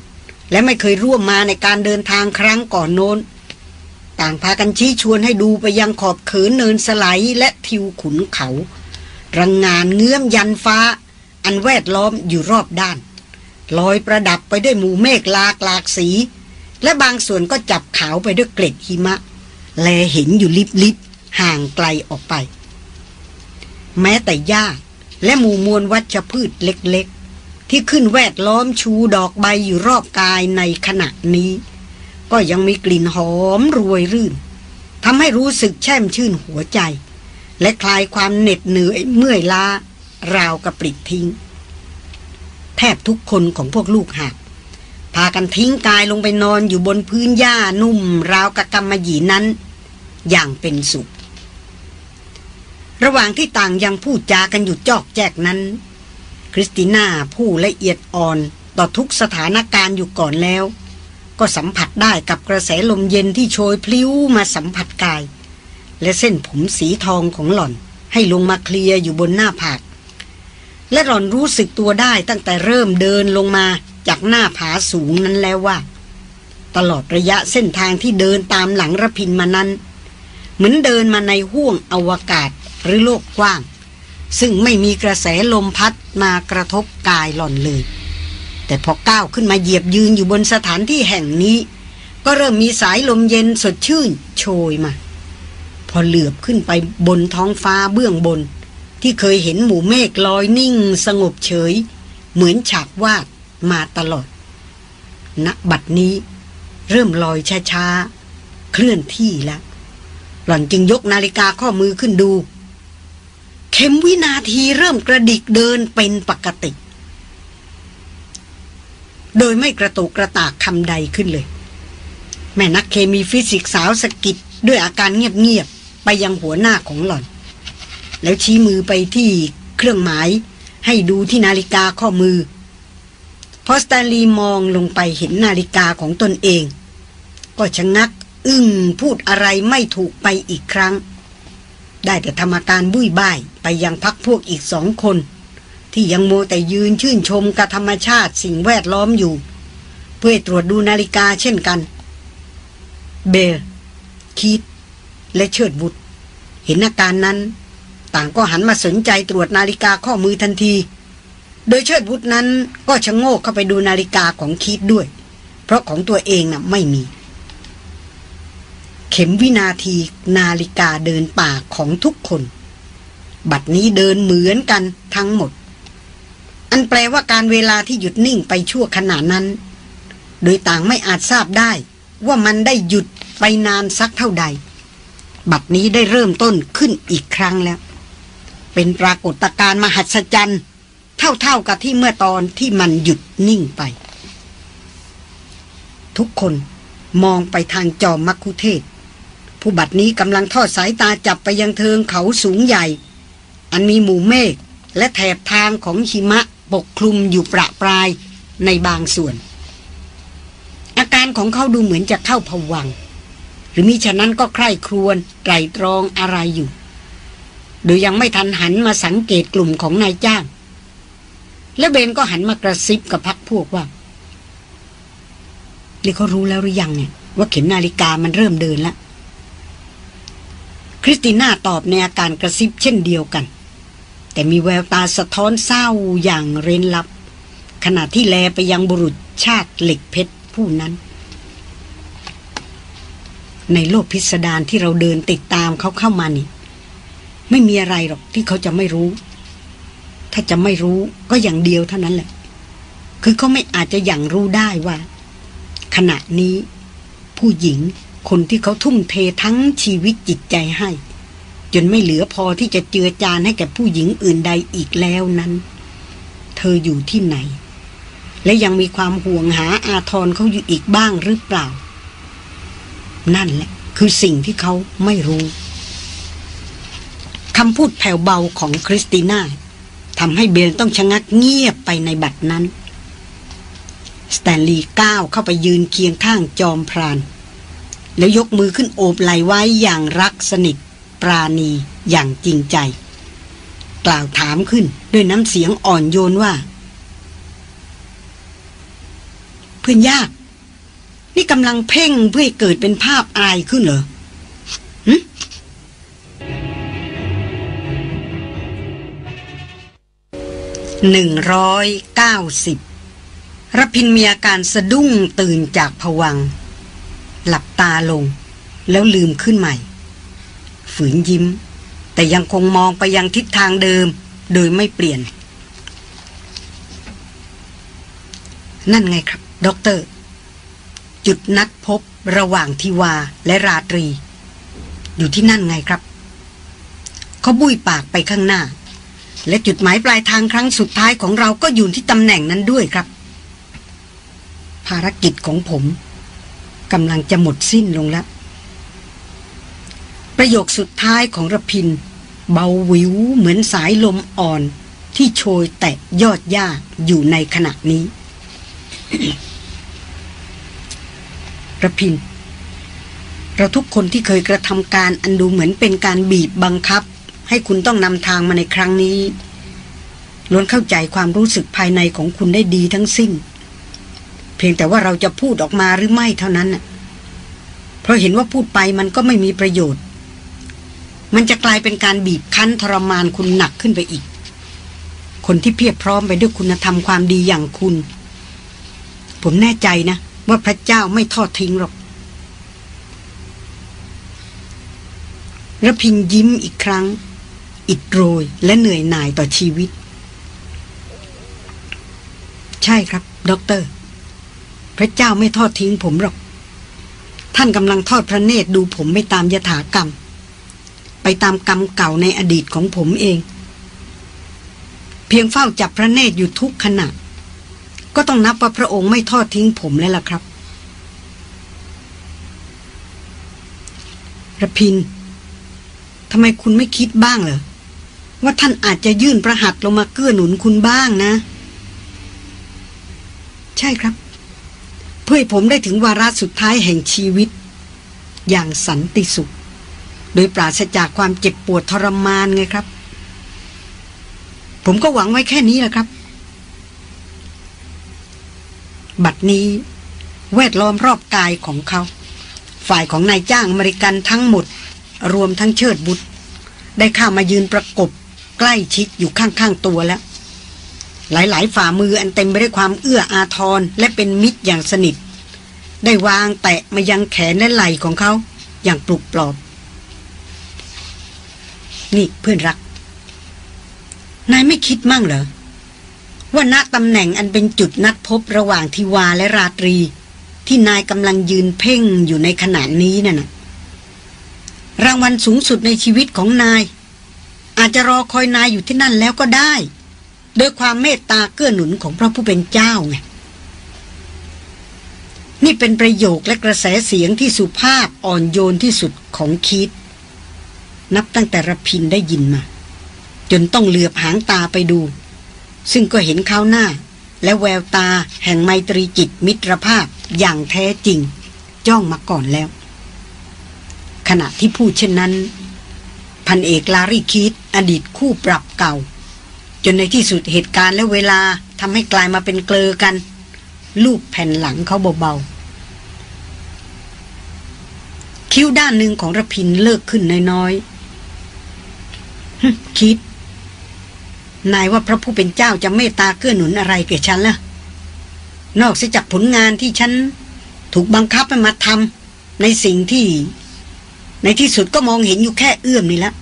และไม่เคยร่วมมาในการเดินทางครั้งก่อนโน้น ต่างพากันชี้ชวนให้ดูไปยังขอบเขินเนินสไลและทิวขุนเขา รังงานเงื้อมยันฟ้า อันแวดล้อมอยู่รอบด้าน ลอยประดับไปด้วยหมู่เมฆลากหลากสี และบางส่วนก็จับขาวไปด้วยเกล็ดหิมะ แลเห็นอยู่ลิบลิบห่างไกลออกไป แม้แต่หญ้าและหมู่มวลวัชพืชเล็กๆ ที่ขึ้นแวดล้อมชูดอกใบอยู่รอบกายในขณะนี้ ก็ยังมีกลิ่นหอมรวยรื่นทำให้รู้สึกแช่มชื่นหัวใจ และคลายความเหน็ดเหนื่อยเมื่อยล้าราวกับปลิดทิ้ง แทบทุกคนของพวกลูกหาบพากันทิ้งกายลงไปนอนอยู่บนพื้นหญ้านุ่ม ราวกับกำมะหยีนั้น อย่างเป็นสุข ระหว่างที่ต่างยังพูดจากันอยู่จอกแจกนั้น คริสติน่าผู้ละเอียดอ่อนต่อทุกสถานการณ์อยู่ก่อนแล้ว ก็สัมผัสได้กับกระแสลมเย็นที่โชยพลิ้วมาสัมผัสกาย และเส้นผมสีทองของหล่อนให้ลงมาเคลียอยู่บนหน้าผาก และหล่อนรู้สึกตัวได้ตั้งแต่เริ่มเดินลงมาจากหน้าผาสูงนั้นแล้วว่า ตลอดระยะเส้นทางที่เดินตามหลังระพินมานั้น เหมือนเดินมาในห้วงอวกาศหรือโลกกว้าง ซึ่งไม่มีกระแสลมพัดมากระทบกายหล่อนเลย แต่พอก้าวขึ้นมาเหยียบยืนอยู่บนสถานที่แห่งนี้ ก็เริ่มมีสายลมเย็นสดชื่นโชยมา พอเหลือบขึ้นไปบนท้องฟ้าเบื้องบน ที่เคยเห็นหมู่เมฆลอยนิ่งสงบเฉย เหมือนฉากวาดมาตลอดณบัดนี้เริ่มลอยช้าๆ เคลื่อนที่แล้ว หล่อนจึงยกนาฬิกาข้อมือขึ้นดู เข็มวินาทีเริ่มกระดิกเดินเป็นปกติ โดยไม่กระตุกกระตากคำใดขึ้นเลย แม่นักเคมีฟิสิกสาวสกิดด้วยอาการเงียบๆ ไปยังหัวหน้าของหล่อน แล้วชี้มือไปที่เครื่องหมาย ให้ดูที่นาฬิกาข้อมือ พอสตาลีมองลงไปเห็นนาฬิกาของตนเอง ก็ชะงัก อึ้งพูดอะไรไม่ถูกไปอีกครั้ง ได้แต่ทำอาการบุ้ยบ้ายไปยังพักพวกอีกสองคน ที่ยังโมแต่ยืนชื่นชมกับธรรมชาติสิ่งแวดล้อมอยู่ เพื่อตรวจดูนาฬิกาเช่นกัน เบลคีตและเชิดบุตร เห็นอาการนั้น ต่างก็หันมาสนใจตรวจนาฬิกาข้อมือทันที โดยเชิดวุฒนั้นก็ชะโงกเข้าไปดูนาฬิกาของคีดด้วย เพราะของตัวเองน่ะไม่มี เข็มวินาทีนาฬิกาเดินป่าของทุกคน บัดนี้เดินเหมือนกันทั้งหมด อันแปลว่าการเวลาที่หยุดนิ่งไปชั่วขณะนั้น โดยต่างไม่อาจทราบได้ว่ามันได้หยุดไปนานสักเท่าใด บัดนี้ได้เริ่มต้นขึ้นอีกครั้งแล้ว เป็นปรากฏการณ์มหัศจรรย์เท่าๆกับที่เมื่อตอนที่มันหยุดนิ่งไป ทุกคนมองไปทางจอมมักคุเทศ ผู้บัดนี้กำลังทอดสายตาจับไปยังเทิงเขาสูงใหญ่ อันมีหมู่เมฆและแถบทางของหิมะปกคลุมอยู่ประปรายในบางส่วน อาการของเขาดูเหมือนจะเข้าผวัง หรือมิฉะนั้นก็ใคร่ครวญไตรตรองอะไรอยู่ โดยยังไม่ทันหันมาสังเกตกลุ่มของนายจ้าง แล้วเบนก็หันมากระซิบกับพักพวกว่านี่เขารู้แล้วหรือยังเนี่ยว่าเข็มนาฬิกามันเริ่มเดินแล้ว คริสติน่าตอบในอาการกระซิบเช่นเดียวกัน แต่มีแววตาสะท้อนเศร้าอย่างเร้นลับ ขณะที่แลไปยังบุรุษชาติเหล็กเพชรผู้นั้น ในโลกพิสดารที่เราเดินติดตามเขาเข้ามานี่ ไม่มีอะไรหรอกที่เขาจะไม่รู้ ถ้าจะไม่รู้ก็อย่างเดียวเท่านั้นแหละ คือเขาไม่อาจจะอย่างรู้ได้ว่า ขณะนี้ผู้หญิง คนที่เขาทุ่มเททั้งชีวิตจิตใจให้ จนไม่เหลือพอที่จะเจือจานให้แก่ผู้หญิงอื่นใดอีกแล้วนั้น เธออยู่ที่ไหน และยังมีความห่วงหาอาทรเขาอยู่อีกบ้างหรือเปล่า นั่นแหละ คือสิ่งที่เขาไม่รู้คำพูดแผ่วเบาของคริสติน่าทำให้เบลต้องชะงักเงียบไปในบัดนั้น สแตนลีย์ก้าวเข้าไปยืนเคียงข้างจอมพราน แล้วยกมือขึ้นโอบไหลไว้อย่างรักสนิท ปราณีอย่างจริงใจ กล่าวถามขึ้นด้วยน้ำเสียงอ่อนโยนว่า เพื่อนยาก นี่กำลังเพ่งเพื่อให้เกิดเป็นภาพอายขึ้นเหรอหนึ่งร้อยเก้าสิบรพินมีอาการสะดุ้งตื่นจากผวัง หลับตาลง แล้วลืมขึ้นใหม่ ฝืนยิ้ม แต่ยังคงมองไปยังทิศทางเดิม โดยไม่เปลี่ยน นั่นไงครับ ด็อกเตอร์ จุดนัดพบระหว่างทิวาและราตรี อยู่ที่นั่นไงครับ เขาบุยปากไปข้างหน้า และจุดหมายปลายทางครั้งสุดท้ายของเราก็อยู่ที่ตำแหน่งนั้นด้วยครับ ภารกิจของผม กำลังจะหมดสิ้นลงแล้ว ประโยคสุดท้ายของระพิน เบาวิวเหมือนสายลมอ่อนที่โชยแตะยอดหญ้าอยู่ในขณะนี้ระพิน เราทุกคนที่เคยกระทำการอันดูเหมือนเป็นการบีบบังคับ ให้คุณต้องนำทางมาในครั้งนี้ล้วนเข้าใจความรู้สึกภายในของคุณได้ดีทั้งสิ้น พียงแต่ว่าเราจะพูดออกมาหรือไม่เท่านั้นเพราะเห็นว่าพูดไปมันก็ไม่มีประโยชน์ มันจะกลายเป็นการบีบคั้นทรมานคุณหนักขึ้นไปอีก คนที่เพียบพร้อมไปด้วยคุณธรรมความดีอย่างคุณ ผมแน่ใจนะ ว่าพระเจ้าไม่ทอดทิ้งหรอกระพินยิ้มอีกครั้ง อิดโรยและเหนื่อยหน่ายต่อชีวิต ใช่ครับ ด็อกเตอร์ ระเจ้าไม่ทอดทิ้งผมหรอก ท่านกำลังทอดพระเนตรดูผมไม่ตามยถากรรม ไปตามกรรมเก่าในอดีตของผมเอง เพียงเฝ้าจับพระเนตรอยู่ทุกขณะ ก็ต้องนับว่าพระองค์ไม่ทอดทิ้งผมแล้วล่ะครับระพินทำไมคุณไม่คิดบ้างเหรอ ว่าท่านอาจจะยื่นประหัตลงมาเกื้อหนุนคุณบ้างนะ ใช่ครับ พื่อผมได้ถึงวาระสุดท้ายแห่งชีวิต อย่างสันติสุข โดยปราศจากความเจ็บปวดทรมานไงครับ ผมก็หวังไว้แค่นี้แหละครับ บัดนี้ แวดล้อมรอบกายของเขา ฝ่ายของนายจ้างอเมริกันทั้งหมด รวมทั้งเชิดบุตร ได้เข้ามายืนประกบใกล้ชิดอยู่ข้างๆตัวแล้ว หลายๆ ฝ่ามืออันเต็มไปด้วยความเอื้ออาทรและเป็นมิตรอย่างสนิท ได้วางแตะมายังแขนและไหล่ของเขา อย่างปลุกปลอบ นี่เพื่อนรัก นายไม่คิดมั่งเหรอ ว่าณตำแหน่งอันเป็นจุดนัดพบระหว่างทิวาและราตรี ที่นายกำลังยืนเพ่งอยู่ในขณะนี้นั่นนะรางวัลสูงสุดในชีวิตของนาย อาจจะรอคอยนายอยู่ที่นั่นแล้วก็ได้ ดยความเมตตาเกื้อหนุนของพระผู้เป็นเจ้าไงนี่เป็นประโยคและกระแสเสียงที่สุภาพอ่อนโยนที่สุดของคิด นับตั้งแต่ระพินได้ยินมา จนต้องเหลือบหางตาไปดู ซึ่งก็เห็นเขาหน้า และแววตาแห่งไมตรีจิตมิตรภาพอย่างแท้จริง จ้องมาก่อนแล้ว ขณะที่พูดเช่นนั้น พันเอกลารีคิดอดีตคู่ปรับเก่า จนในที่สุดเหตุการณ์และเวลาทำให้กลายมาเป็นเกลอกัน ลูบแผ่นหลังเขาเบาๆ คิ้วด้านหนึ่งของระพินเลิกขึ้นน้อยๆคิด นายว่าพระผู้เป็นเจ้าจะเมตตาเกื้อหนุนอะไรแก่ฉันล่ะ นอกจากผลงานที่ฉัน ถูกบังคับให้มาทำในสิ่งที่ ในที่สุดก็มองเห็นอยู่แค่เอื้อมนี่ละ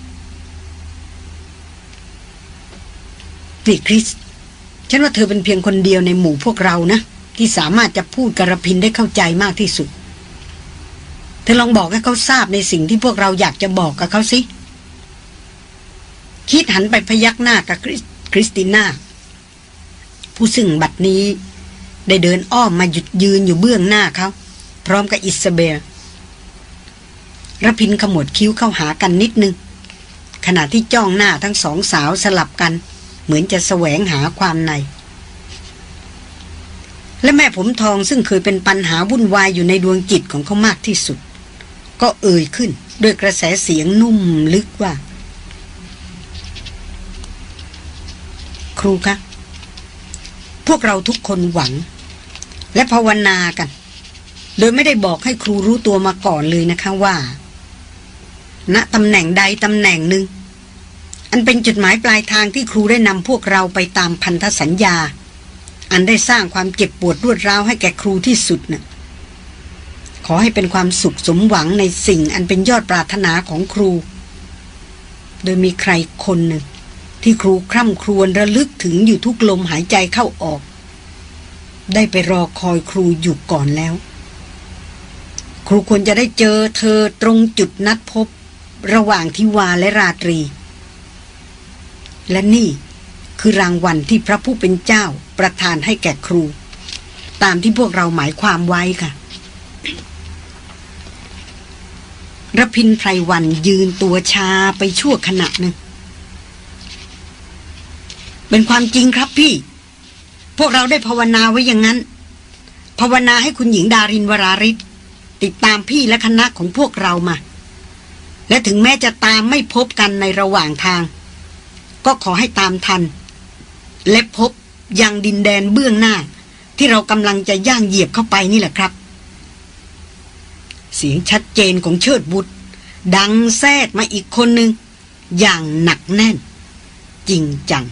นี่คริส ฉันว่าเธอเป็นเพียงคนเดียวในหมู่พวกเรานะ ที่สามารถจะพูดกระพินได้เข้าใจมากที่สุด เธอลองบอกให้เขาทราบในสิ่งที่พวกเราอยากจะบอกกับเขาสิ คิดหันไปพยักหน้ากับคริสติน่า ผู้ซึ่งบัดนี้ ได้เดินอ้อมมาหยุดยืนอยู่เบื้องหน้าเขา พร้อมกับอิสเบลระพินขมวดคิ้วเข้าหากันนิดนึงขณะที่จ้องหน้าทั้งสองสาวสลับกัน เหมือนจะแสวงหาความใน และแม่ผมทองซึ่งเคยเป็นปัญหาวุ่นวายอยู่ในดวงจิตของเขามากที่สุด ก็เอ่ยขึ้นด้วยกระแสเสียงนุ่มลึกว่า ครูคะพวกเราทุกคนหวัง และภาวนากัน โดยไม่ได้บอกให้ครูรู้ตัวมาก่อนเลยนะคะว่าณตำแหน่งใดตำแหน่งหนึ่ง อันเป็นจุดหมายปลายทางที่ครูได้นำพวกเราไปตามพันธสัญญา อันได้สร้างความเจ็บปวดรวดร้าวให้แก่ครูที่สุดนะ่ะขอให้เป็นความสุขสมหวังในสิ่งอันเป็นยอดปรารถนาของครู โดยมีใครคนหนึ่ง ที่ครูคร่ำครวญระลึกถึงอยู่ทุกลมหายใจเข้าออก ได้ไปรอคอยครูอยู่ก่อนแล้ว ครูควรจะได้เจอเธอตรงจุดนัดพบ ระหว่างทิวาและราตรี และนี่คือรางวัลที่พระผู้เป็นเจ้าประทานให้แก่ครู ตามที่พวกเราหมายความไว้ค่ะระพินไพรวันยืนตัวชาไปชั่วขณะหนึ่ง เป็นความจริงครับพี่ พวกเราได้ภาวนาไว้อย่างนั้น ภาวนาให้คุณหญิงดารินวราริศติดตามพี่และคณะของพวกเรามา และถึงแม้จะตามไม่พบกันในระหว่างทาง ก็ขอให้ตามทัน และพบยังดินแดนเบื้องหน้า ที่เรากำลังจะย่างเหยียบเข้าไปนี่แหละครับ เสียงชัดเจนของเชิดบุตร ดังแทรกมาอีกคนหนึ่งอย่างหนักแน่น จริงจัง